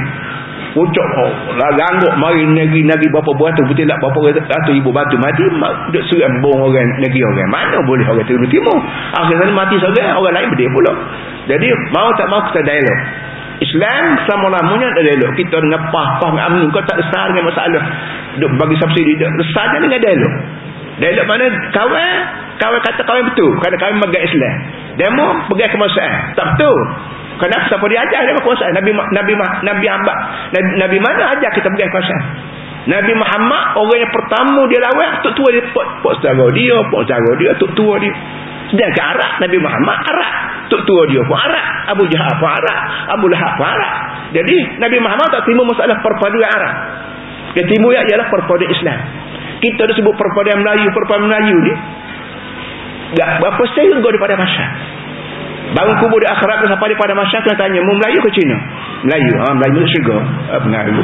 Ucap lah gangguk mari negeri-negeri berapa batu putih tak berapa ratu ibu batu mati duk seram bong orang negeri orang mana boleh orang timur timur akhirnya mati seorang orang lain berdiri pula jadi mau tak mau kita dialog Islam selama-lamanya ada dialog. Kita dengan pah-pah dengan amnu. Kau tak resah dengan masalah. Duk bagi subsidi. Duk resah dengan dialog. Dialog mana kawan. Kawan kata kawan betul. Kerana kawan megang Islam. Demo pegang kemanusiaan. Tak betul. Kenapa siapa dia ajar dia kemanusiaan? Nabi Nabi Nabi Nabi, Nabi mana ajar kita pegang kemanusiaan? Nabi Muhammad orang yang pertama dia lawan tok tua dia pok pok saudara dia pok saudara dia tok tua dia. Sedangkan Arab Nabi Muhammad Arab tok tua dia pun Arab Abu Jahal pun Arab Abu Lahab pun Arab jadi Nabi Muhammad tak terima masalah perpaduan Arab yang timur ialah perpaduan Islam. Kita dah sebut perpaduan Melayu perpaduan Melayu ni tak berapa sehingga daripada masyarakat Bangun kubur di akhirat ke sampai pada masa kena tanya, mu Melayu ke Cina? Melayu. Ha, Melayu masuk syurga. Ha, Melayu.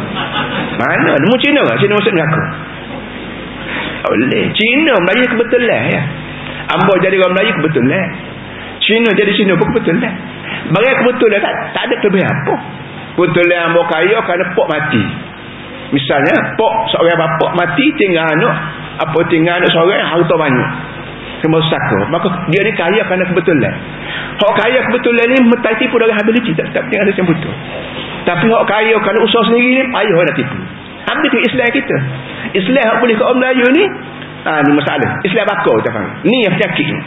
Mana? Mu Cina ke? Cina masuk neraka. Boleh. Cina Melayu kebetulan ya. Ambo jadi orang Melayu kebetulan. Cina jadi Cina pun kebetulan. Bagi kebetulan tak, tak ada kelebihan apa. Kebetulan ambo kaya kerana pok mati. Misalnya, pok seorang bapak mati tinggal anak. Apa tinggal anak seorang harta banyak semua saka maka dia ni kaya kerana kebetulan. Hak kaya kebetulan ni metai tipu dari ability tak tak ada yang betul tapi hak kaya kerana usaha sendiri ni payah nak tipu. Ambil tu Islam kita. Islam hak boleh ke orang Melayu ni? Ha, ni masalah. Islam bakar kita faham. Ni yang penyakit ni.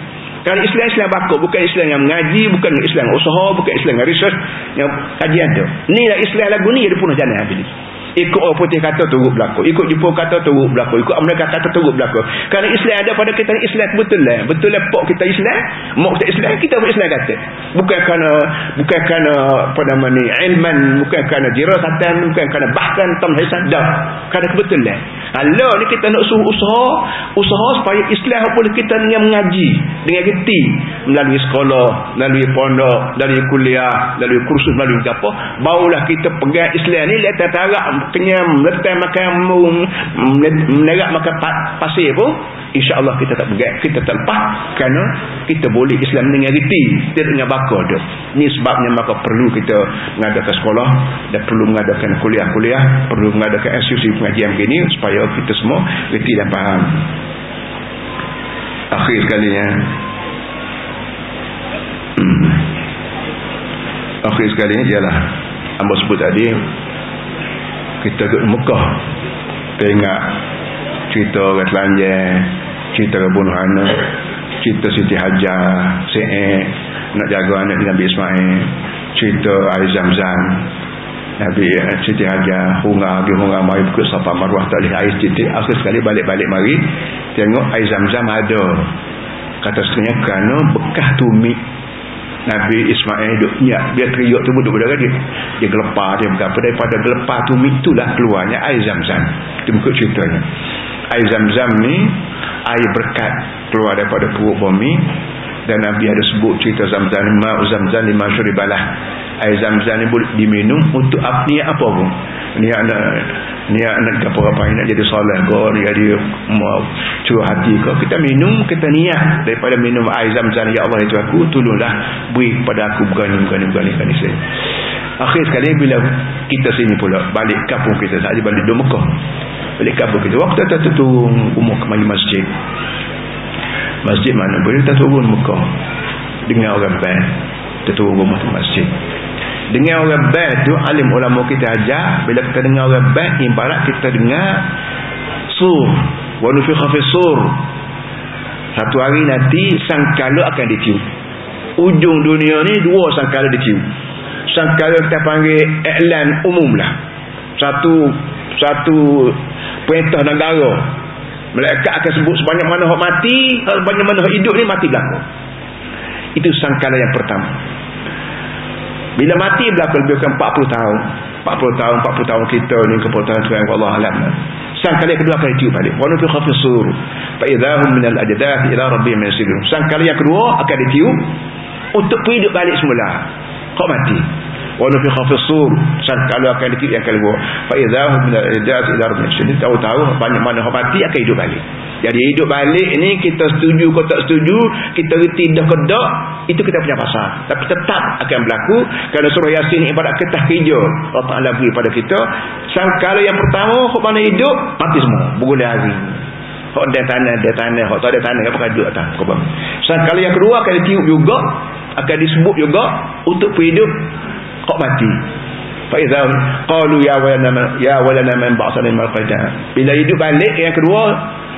Kerana Islam Islam bakar bukan Islam yang mengaji bukan Islam usaha bukan Islam yang research yang kajian tu. Ni lah Islam lagu ni dia punah jalan ability ikut orang putih kata turut berlaku. Ikut Jepun kata turut berlaku. Ikut Amerika kata turut berlaku. Kerana Islam ada pada kita Islam betul lah. Betul lah pok kita Islam. Mak kita Islam kita pun Islam kata. Bukan kerana bukan kerana apa nama ni ilman bukan kerana jirasatan bukan kerana bahkan tamhisan dah. Kerana kebetulan Allah ni kita nak suruh usaha usaha supaya Islam boleh kita dengan mengaji dengan reti. Melalui sekolah melalui pondok melalui kuliah melalui kursus melalui apa. Barulah kita pegang Islam ni letak tarak kenyam letak makan mung menerak makan pasir pun insyaAllah kita tak pegat kita tak lepas. Kerana kita boleh Islam dengan reti tidak dengan bakar dia. Ini sebabnya maka perlu kita mengadakan sekolah dan perlu mengadakan kuliah-kuliah perlu mengadakan institusi pengajian begini supaya kita semua reti dan faham. Akhir sekali ya akhir sekali ni ialah Amba sebut tadi kita ke Mekah. Kita ingat cerita orang telanjang cerita bunuh anak cerita Siti Hajar Syed nak jaga anak di Nabi Ismail cerita air zam-zam. Nabi eh, Siti Hajar hunga pergi hunga mari bukit Safa Marwah tak boleh air titik. Akhir sekali balik-balik mari tengok air zam-zam ada. Kata setengah kerana bekas tumik Nabi Ismail duduk niat dia teriak tu duduk pada dia. Dia gelepar dia berapa daripada gelepar tu itulah keluarnya air zam-zam. Itu mengikut ceritanya. Air zam-zam ni air berkat keluar daripada perut bumi dan Nabi ada sebut cerita zam-zam ma'u zam-zam lima syuribalah. Air zam-zam ni boleh diminum untuk niat apa pun. Niat nak niat nak apa-apa nak jadi soleh ke dia mau curah hati ke kita minum kita niat. Daripada minum air zam-zam ya Allah itu aku tolonglah beri kepada aku begani begani begani begani saya. Akhir sekali bila kita sini pula balik kampung kita saat balik di Mekah. Balik kampung kita waktu turun umur ke masjid masjid mana boleh kita turun Mekah dengan orang band kita turun rumah masjid. Dengan orang band tu alim ulama kita ajar bila kita dengar orang band ibarat kita dengar sur. Wa nufikha fi sur. Satu hari nanti sangkala akan ditiup ujung dunia ni dua sangkala ditiup sangkala kita panggil iklan umum lah. Satu satu perintah negara mereka akan sebut sebanyak mana orang mati sebanyak mana orang hidup ni mati belakang itu sangkala yang pertama. Bila mati berlaku lebih kurang 40 tahun. 40 tahun 40 tahun kita ni keputusan Tuhan Allah alam. Sang kali kedua akan ditiup balik. Wa nufikha fi sur. Fa idahum min al ajdath ila rabbihim yasirun sang kali yang kedua akan ditiup untuk hidup balik semula. Kau mati wa nufikha fi sur kali akan ditiup yang kedua fa idahum min al ajdath ila rabbihim yasirun tahu-tahu banyak mana orang mati akan hidup balik jadi hidup balik ni kita setuju ke tak setuju, kita reti dah ke tak, itu kita punya pasal. Tapi tetap akan berlaku kerana surah Yasin ibarat ketah hijau. Allah Taala beri pada kita. Sangkala yang pertama hok mana hidup, mati semua berguna hari. Hok ada tanah, ada tanah, hok tak ada tanah apa duduk atas. Kau Sangkala yang kedua akan ditiup juga, akan disebut juga untuk hidup hok mati. Faiza qalu ya walana ya walana man ba'sana min Bila hidup balik yang kedua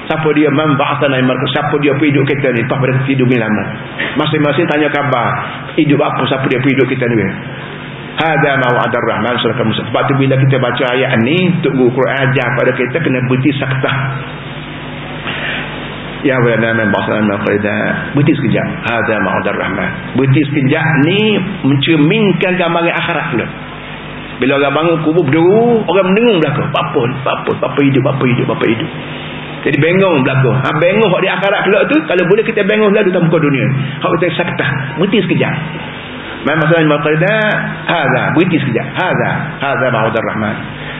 siapa dia manfaatana markas siapa dia hidup kita ni? Pas pada hidup ni lama. Masing-masing tanya khabar hidup apa siapa dia hidup kita ni? Hadza ma wa'ada ar-rahman surah Musa sebab tu bila kita baca ayat ni guru Quran ajar pada kita kena berhenti saktah ya wa lana min basan ma qida berhenti sekejap hadza ma wa'ada ar-rahman berhenti sekejap ni mencerminkan gambaran akhirat pula bila orang bangun kubur berdua orang mendengung belakang. Apa apa? Apa hidup? Apa hidup? Apa hidup? Jadi bengong belakang. Ha, bengong di akhirat pula tu kalau boleh kita bengong lalu tak muka dunia. Hak kita saktah berhenti sekejap masalah maqada hadza berhenti sekejap. Hadza hadza ma'udar rahman.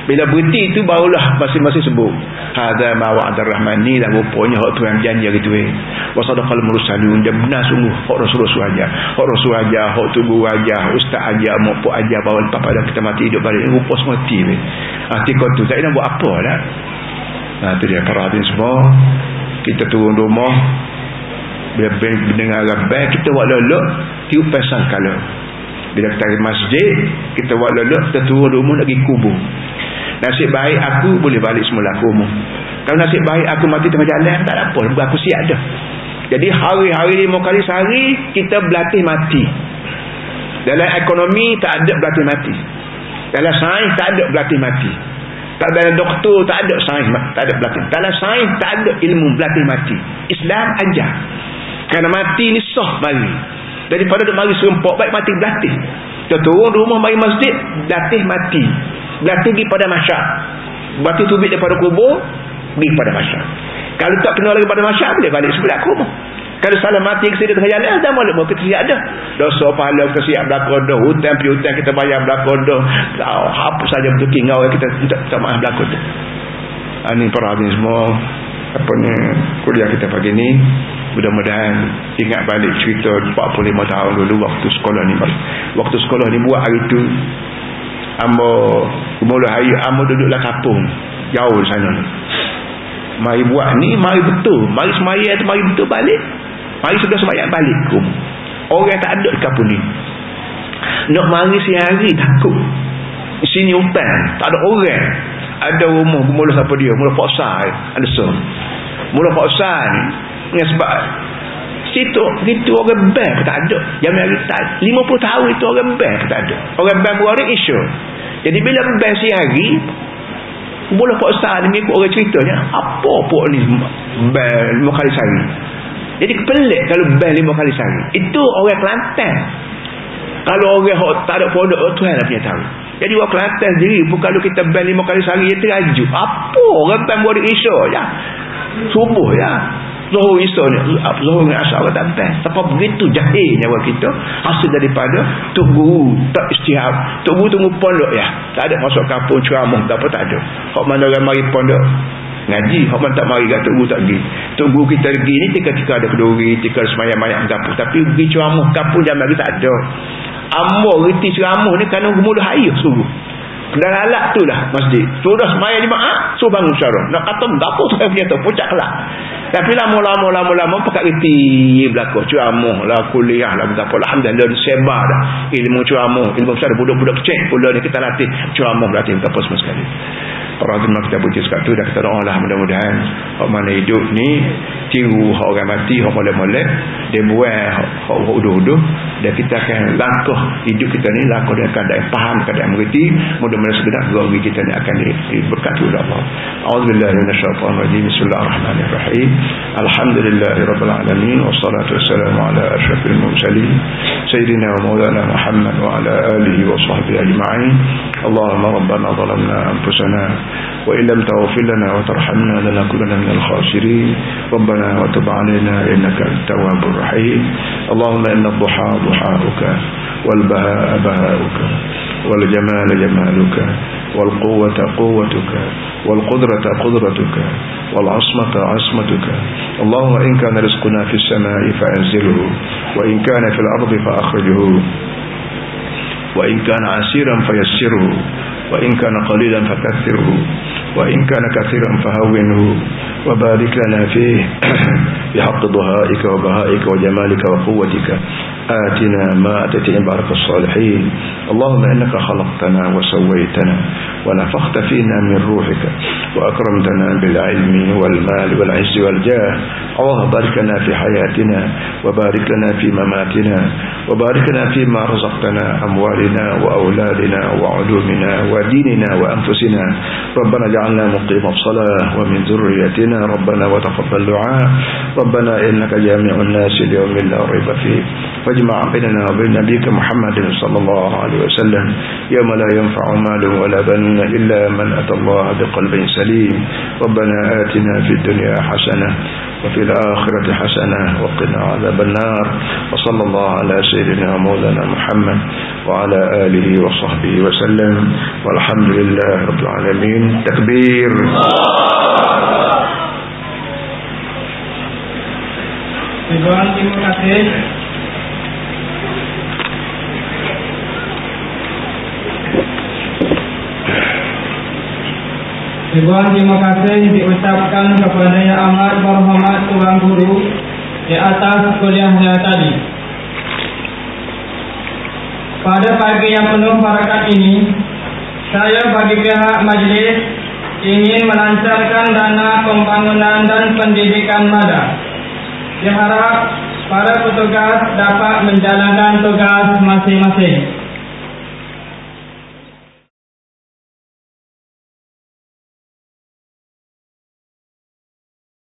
Bila berhenti itu barulah masing-masing sebut hadza ma'udar rahman. Ni lah rupanya hak Tuhan janji gitu eh wa sadaqal mursalun dia benar sungguh. Hak rasul-rasul aja hak rasul aja hak tubuh aja ustaz aja maupun aja bawa lepas pada kita mati hidup balik. Rupa semati weh hati kau tu. Tak nak buat apa dah. Nah tu dia karatin semua. Kita turun rumah. Bila mendengar rabai kita buat leluk tiup pasang kala bila kita ke masjid kita buat leluk kita turun rumah lagi kubur. Nasib baik aku boleh balik semula ke rumah. Kalau nasib baik aku mati tengah jalan tak apa aku siap dah. Jadi hari-hari lima kali sehari kita berlatih mati. Dalam ekonomi tak ada berlatih mati. Dalam sains tak ada berlatih mati. Tak ada doktor tak ada sains tak ada berlatih. Dalam sains tak ada ilmu berlatih mati. Islam ajar. Kerana mati ni sah bagi. Daripada duk mari serempak baik mati berlatih. Kita turun rumah mari masjid, berlatih mati. Berlatih pergi pada masyarakat. Berlatih tubik daripada kubur, pergi pada masyarakat. Kalau tak kenal lagi pada masyarakat, boleh balik sebelah kubur. Kalau salah mati ke sini tengah jalan, dah malu kita siap dah. Dosa pahala kita siap belakang dah. Hutang pi hutang kita bayar belakang dah. Apa saja betul tinggal kita minta maaf belakang dah. Ini para semua. Apa ni kuliah kita pagi ni mudah-mudahan ingat balik cerita 45 tahun dulu waktu sekolah ni. Waktu sekolah ni buat hari tu amba mula hari amba duduklah kapung jauh sana mari buat ni mari betul. Mari semayang mari betul balik. Mari sudah semayang balik kum. orang tak ada di kapung ni. Nak mari sehari takut. Sini hutan tak ada orang. Ada rumah mula siapa dia? Mula paksa ada so mula paksa ni dengan sebab situ itu orang bank tak ada. Yang hari tak 50 tahun itu orang bank tak ada. Orang bank orang isu. Jadi bila bank si hari boleh pak ustaz ni ikut orang ceritanya apa pun ni bank lima kali sehari? Jadi pelik kalau bank lima kali sehari. Itu orang Kelantan. Kalau orang tak ada produk oh, Tuhan lah punya tahu. Jadi orang Kelantan sendiri pun kalau kita bank lima kali sehari dia teraju. Apa orang bank buat isu ya? Subuh ya Zuhur Isra ni Zuhur dengan Asyar Allah tak best. Sebab begitu jahil nyawa kita Hasil daripada Tuk Guru Tak istihab. Tuk Guru tunggu pondok ya. Tak ada masuk kampung ceramah Tak apa tak ada. Hak mana orang mari pondok? Ngaji. Hak mana tak mari Tuk Guru tak pergi. Tuk Guru kita pergi ni Tika-tika ada keduri Tika semayang-mayang kampung. Tapi pergi ceramah Kampung zaman kita tak ada. Amor reti ceramah ni Kerana mula air suruh dan alat tu lah masjid. Sudah semayang jemaah suruh bangun syarah. Nak kata apa tu saya punya tu puncak kelak tapi lama-lama lama-lama pakat reti berlaku ceramah lah kuliah lah berapa Alhamdulillah disebar dah. Ilmu ceramah ilmu besar budak-budak kecil. Pula ni kita latih. Ceramah berlatih berapa semua sekali. Para azimah kita puji sekat tu. Dah kita doa lah mudah-mudahan orang mana hidup ni tiru orang mati orang molek-molek dia buat orang uduh-uduh. Dan kita akan langkah hidup kita ni langkah dengan keadaan faham keadaan mengerti. Mudah-mudahan segenap gelogi kita ni akan diberkati oleh Allah. A'udzubillahiminasyaitanirrajim. Bismillahirrahmanirrahim. Alhamdulillahirrabbilalamin Wassalatu wassalamu ala ashrafil mursalin. Sayyidina wa maulana Muhammad wa ala alihi wa sahbihi ajma'in. Allahumma rabbana zalamna anfusana wa illam taghfir lana wa tarhamna lanakunanna minal khasirin. Rabbana wa tub alaina innaka at-tawwabur rahim. Allahumma inna ad-duha duhauka wal bahaa bahauka والجمال جمالك والقوة قوتك والقدرة قدرتك والعصمة عصمتك. اللهم إن كان رزقنا في السماء فأنزله وإن كان في الأرض فأخرجه. وإن كان عسيرا فيسره وإن كان قليلا فكثره وإن كان كثيرا فهونه. وبارك لنا فيه [coughs] بحق ضهائك وبهائك وجمالك وقوتك. آتنا ما أتت عبارك الصالحين. اللهم إنك خلقتنا وسويتنا ونفخت فينا من روحك وأكرمتنا بالعلم والمال والعز والجاه الله بارك لنا في حياتنا وبارك لنا في مماتنا وبارك لنا فيما رزقتنا أموالنا وأولادنا وعلومنا وديننا وأنفسنا. ربنا جعلنا مقيم الصلاة ومن ذريتنا. ربنا وتقبل دعاء. ربنا إنك جامع الناس اليوم لا ريب فيه. فاجمع بيننا وبين نبيك محمد صلى الله عليه وسلم يوم لا ينفع مال ولا بنون إلا من أتى الله بقلب سليم. ربنا آتنا في الدنيا حسنة وفي الآخرة حسنة وقنا عذاب النار. وصلى الله على سيدنا مولانا محمد وعلى آله وصحبه وسلم. والحمد لله رب العالمين. تكبير. Terima kasih. Tuan terima kasih. Diucapkan kepada Yang Amat Berhormat Tuan Guru Di atas kuliahnya tadi. Pada pagi yang penuh barakat ini Saya bagi pihak majlis Ingin melancarkan dana pembangunan dan pendidikan madah Diharap para petugas dapat menjalankan tugas masing-masing.